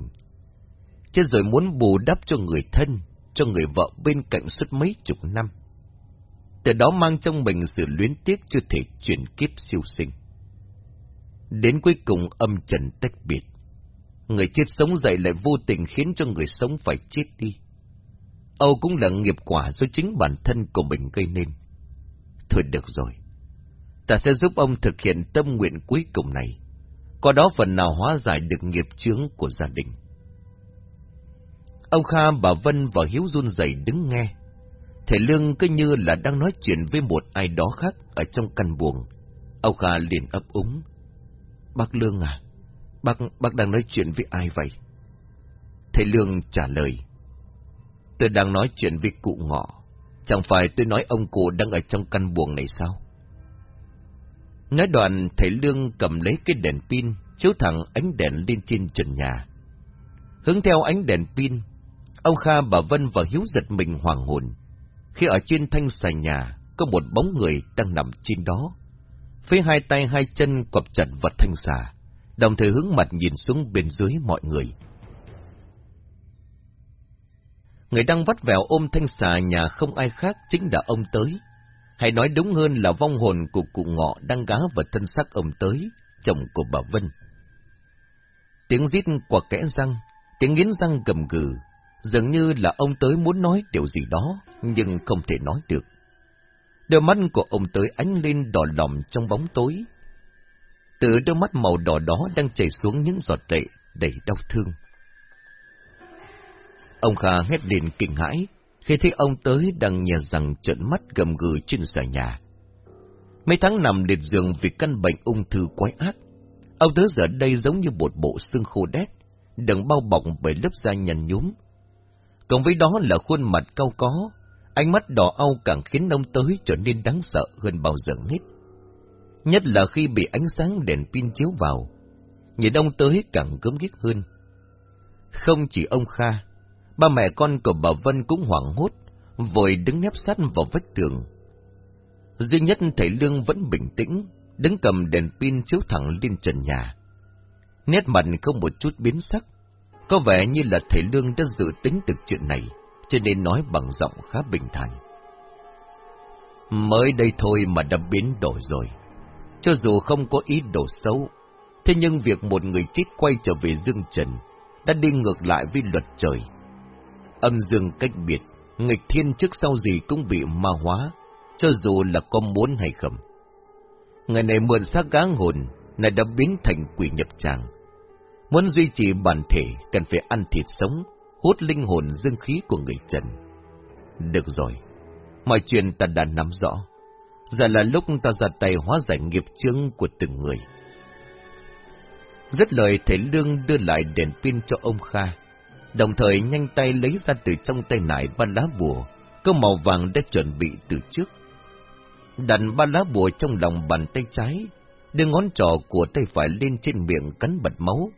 Chết rồi muốn bù đắp cho người thân, cho người vợ bên cạnh suốt mấy chục năm từ đó mang trong mình sự luyến tiếc chưa thể chuyển kiếp siêu sinh. Đến cuối cùng âm trần tách biệt, người chết sống dậy lại vô tình khiến cho người sống phải chết đi. Âu cũng là nghiệp quả do chính bản thân của mình gây nên. Thôi được rồi. Ta sẽ giúp ông thực hiện tâm nguyện cuối cùng này. Có đó phần nào hóa giải được nghiệp chướng của gia đình. Ông Kha, bà Vân và Hiếu run rẩy đứng nghe. Thầy Lương cứ như là đang nói chuyện với một ai đó khác ở trong căn buồng. Ông Kha liền ấp úng. Bác Lương à, bác, bác đang nói chuyện với ai vậy? Thầy Lương trả lời. Tôi đang nói chuyện với cụ ngọ. Chẳng phải tôi nói ông cụ đang ở trong căn buồng này sao? Nói đoạn, thầy Lương cầm lấy cái đèn pin, chiếu thẳng ánh đèn lên trên trần nhà. Hướng theo ánh đèn pin, ông Kha, bà Vân và Hiếu giật mình hoàng hồn. Khi ở trên thanh xà nhà, có một bóng người đang nằm trên đó. Với hai tay hai chân quặp chặt vật thanh xà, đồng thời hướng mặt nhìn xuống bên dưới mọi người. Người đang vắt vẻo ôm thanh xà nhà không ai khác chính là ông tới. Hay nói đúng hơn là vong hồn của cụ ngọ đang gá vào thân xác ông tới, chồng của bà Vân. Tiếng rít qua kẽ răng, tiếng nghiến răng gầm gừ, dường như là ông tới muốn nói điều gì đó, nhưng không thể nói được. Đôi mắt của ông tới ánh lên đỏ lòm trong bóng tối. Từ đôi mắt màu đỏ đó đang chảy xuống những giọt lệ đầy đau thương. Ông Kha hét lên kinh hãi, khi thấy ông tới đang nhè rằng trợn mắt gầm gừ trên xà nhà. Mấy tháng nằm liệt giường vì căn bệnh ung thư quái ác, ông tới giờ đây giống như một bộ xương khô đét, đừng bao bọc bởi lớp da nhăn nhúm. Cộng với đó là khuôn mặt cao có, ánh mắt đỏ au càng khiến ông tới trở nên đáng sợ hơn bao giờ hết. Nhất là khi bị ánh sáng đèn pin chiếu vào, nhìn ông tới càng gớm ghiếc hơn. Không chỉ ông Kha, Ba mẹ con của bà Vân cũng hoảng hốt, vội đứng nép sát vào vách tường. Duy nhất thầy Lương vẫn bình tĩnh, đứng cầm đèn pin chiếu thẳng lên trần nhà. Nét mặt không một chút biến sắc, có vẻ như là thầy Lương đã dự tính được chuyện này, cho nên nói bằng giọng khá bình thản. Mới đây thôi mà đã biến đổi rồi. Cho dù không có ý đồ xấu, thế nhưng việc một người chết quay trở về dương trần đã đi ngược lại với luật trời Âm dương cách biệt, nghịch thiên trước sau gì cũng bị ma hóa, cho dù là có muốn hay không. Ngày này mượn xác gáng hồn, này đã biến thành quỷ nhập tràng. Muốn duy trì bản thể, cần phải ăn thịt sống, hút linh hồn dương khí của người trần. Được rồi, mọi chuyện ta đã nắm rõ. Giờ là lúc ta ra tay hóa giải nghiệp chướng của từng người. Rất lời thầy Lương đưa lại đèn pin cho ông Kha đồng thời nhanh tay lấy ra từ trong tay nải ba lá bùa, có màu vàng đã chuẩn bị từ trước. Đặt ba lá bùa trong lòng bàn tay trái, đưa ngón trỏ của tay phải lên trên miệng cắn bật máu.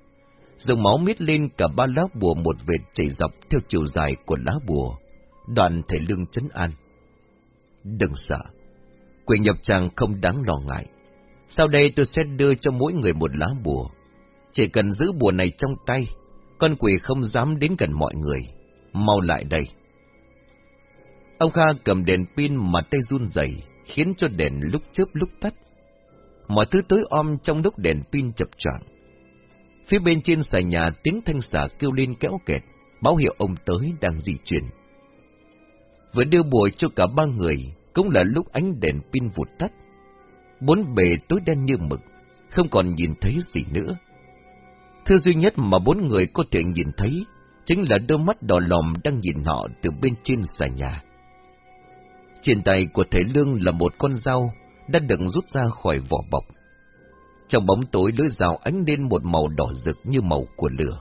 Dùng máu miết lên cả ba lá bùa một vệt chảy dọc theo chiều dài của lá bùa. Đoàn thể lương chấn an. Đừng sợ, quỷ nhập chàng không đáng lo ngại. Sau đây tôi sẽ đưa cho mỗi người một lá bùa. Chỉ cần giữ bùa này trong tay, con quỷ không dám đến gần mọi người. Mau lại đây. Ông Kha cầm đèn pin mà tay run rẩy, khiến cho đèn lúc chớp lúc tắt. Mọi thứ tối om trong lúc đèn pin chập choạng. Phía bên trên xà nhà tiếng thanh xà kêu lên kéo kẹt, báo hiệu ông tới đang di chuyển. Vừa đưa bùa cho cả ba người, cũng là lúc ánh đèn pin vụt tắt. Bốn bề tối đen như mực, không còn nhìn thấy gì nữa. Thứ duy nhất mà bốn người có thể nhìn thấy chính là đôi mắt đỏ lòm đang nhìn họ từ bên trên xà nhà. Trên tay của Thế Lương là một con dao đã được rút ra khỏi vỏ bọc. Trong bóng tối lưỡi rào ánh lên một màu đỏ rực như màu của lửa.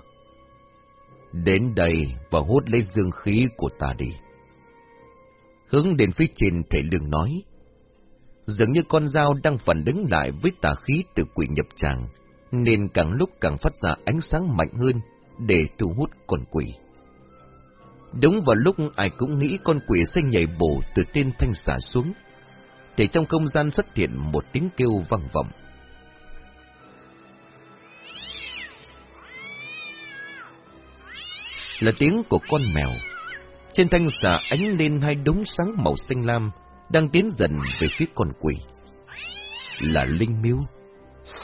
Đến đây và hút lấy dương khí của ta đi. Hướng đến phía trên thầy Lương nói. Dường như con dao đang phản đứng lại với tà khí từ quỷ nhập tràng, nên càng lúc càng phát ra ánh sáng mạnh hơn để thu hút con quỷ. Đúng vào lúc ai cũng nghĩ con quỷ sẽ nhảy bổ từ tên thanh xả xuống, thì trong không gian xuất hiện một tiếng kêu vang vọng. Là tiếng của con mèo. Trên thanh xà ánh lên hai đống sáng màu xanh lam, đang tiến dần về phía con quỷ. Là linh miếu.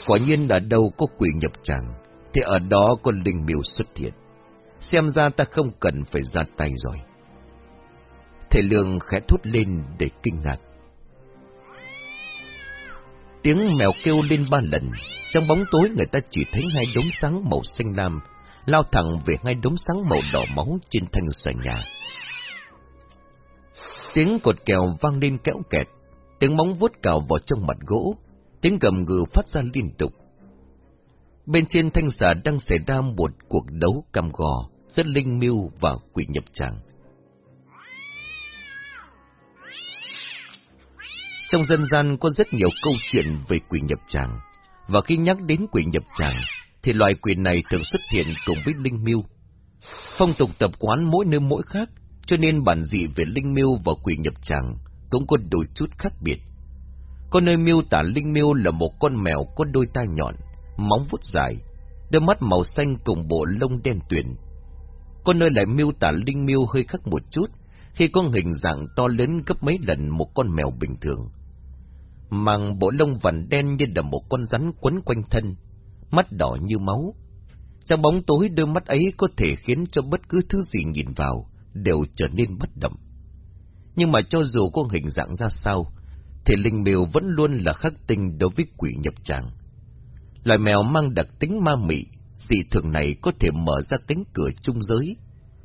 Quả nhiên ở đâu có quỷ nhập tràng, thì ở đó con linh miếu xuất hiện. Xem ra ta không cần phải ra tay rồi. Thầy Lương khẽ thốt lên để kinh ngạc. Tiếng mèo kêu lên ba lần, trong bóng tối người ta chỉ thấy hai đống sáng màu xanh lam, lao thẳng về ngay đống sáng màu đỏ máu trên thanh sàn nhà. Tiếng cột kèo vang lên kéo kẹt, tiếng móng vuốt cào vào trong mặt gỗ, tiếng gầm gừ phát ra liên tục. Bên trên thanh xà đang xảy ra một cuộc đấu cam gò, rất linh miêu và quỷ nhập tràng. Trong dân gian có rất nhiều câu chuyện về quỷ nhập tràng, và khi nhắc đến quỷ nhập tràng, thì loài quỷ này thường xuất hiện cùng với linh miêu. Phong tục tập quán mỗi nơi mỗi khác, cho nên bản dị về linh miêu và quỷ nhập tràng cũng có đôi chút khác biệt. Có nơi miêu tả linh miêu là một con mèo có đôi tai nhọn, móng vuốt dài, đôi mắt màu xanh cùng bộ lông đen tuyền. Có nơi lại miêu tả linh miêu hơi khác một chút, khi có hình dạng to lớn gấp mấy lần một con mèo bình thường. Mang bộ lông vằn đen như là một con rắn quấn quanh thân, mắt đỏ như máu. Trong bóng tối đôi mắt ấy có thể khiến cho bất cứ thứ gì nhìn vào đều trở nên bất động. Nhưng mà cho dù có hình dạng ra sao, thì linh mèo vẫn luôn là khắc tinh đối với quỷ nhập tràng. Loài mèo mang đặc tính ma mị, dị thường này có thể mở ra cánh cửa trung giới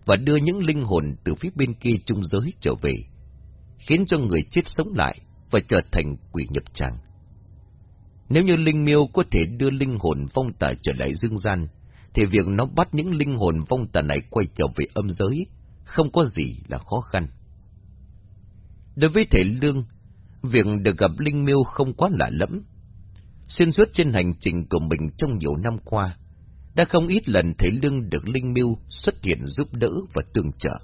và đưa những linh hồn từ phía bên kia trung giới trở về, khiến cho người chết sống lại và trở thành quỷ nhập tràng. Nếu như linh miêu có thể đưa linh hồn vong tà trở lại dương gian, thì việc nó bắt những linh hồn vong tà này quay trở về âm giới không có gì là khó khăn. Đối với thể lương, việc được gặp linh miêu không quá lạ lẫm. Xuyên suốt trên hành trình của mình trong nhiều năm qua, đã không ít lần thấy lương được linh miêu xuất hiện giúp đỡ và tương trợ.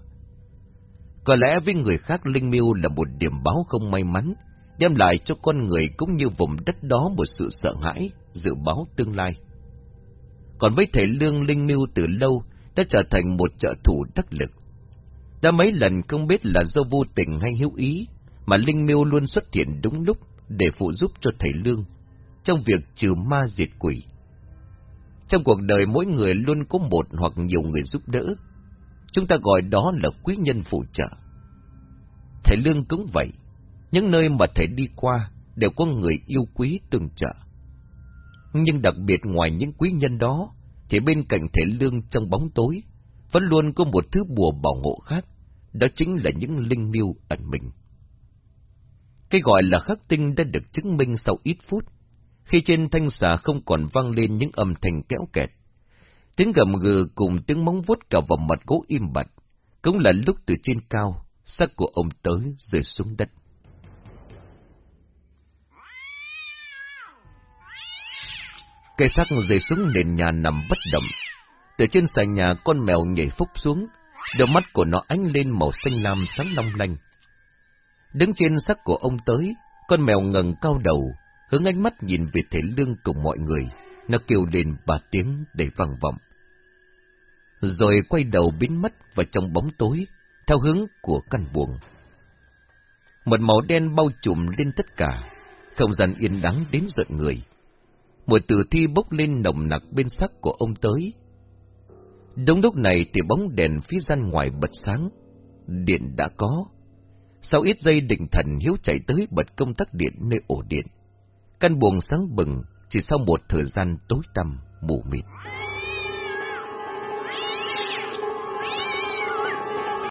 Có lẽ với người khác linh miêu là một điểm báo không may mắn, đem lại cho con người cũng như vùng đất đó một sự sợ hãi, dự báo tương lai. Còn với thầy lương linh miêu từ lâu đã trở thành một trợ thủ đắc lực. Đã mấy lần không biết là do vô tình hay hữu ý, mà linh miêu luôn xuất hiện đúng lúc để phụ giúp cho thầy lương trong việc trừ ma diệt quỷ. Trong cuộc đời mỗi người luôn có một hoặc nhiều người giúp đỡ. Chúng ta gọi đó là quý nhân phụ trợ. Thầy Lương cũng vậy. Những nơi mà thầy đi qua đều có người yêu quý tương trợ. Nhưng đặc biệt ngoài những quý nhân đó, thì bên cạnh thể Lương trong bóng tối, vẫn luôn có một thứ bùa bảo hộ khác, đó chính là những linh miêu ẩn mình. Cái gọi là khắc tinh đã được chứng minh sau ít phút, khi trên thanh xà không còn vang lên những âm thanh kéo kẹt. Tiếng gầm gừ cùng tiếng móng vuốt cào vào mặt gỗ im bặt, cũng là lúc từ trên cao, xác của ông tới rơi xuống đất. Cây xác rơi xuống nền nhà nằm bất động. Từ trên sàn nhà con mèo nhảy phúc xuống, đôi mắt của nó ánh lên màu xanh lam sáng long lanh. Đứng trên xác của ông tới, con mèo ngẩng cao đầu, hướng ánh mắt nhìn về thể lương cùng mọi người, nó kêu lên ba tiếng để vang vọng. Rồi quay đầu biến mất vào trong bóng tối, theo hướng của căn buồng. Một màu đen bao trùm lên tất cả, không gian yên đắng đến giận người. Một tử thi bốc lên nồng nặc bên sắc của ông tới. Đúng lúc này thì bóng đèn phía gian ngoài bật sáng. Điện đã có. Sau ít giây định thần, hiếu chạy tới bật công tắc điện nơi ổ điện. Căn buồng sáng bừng, chỉ sau một thời gian tối tăm, mù mịt.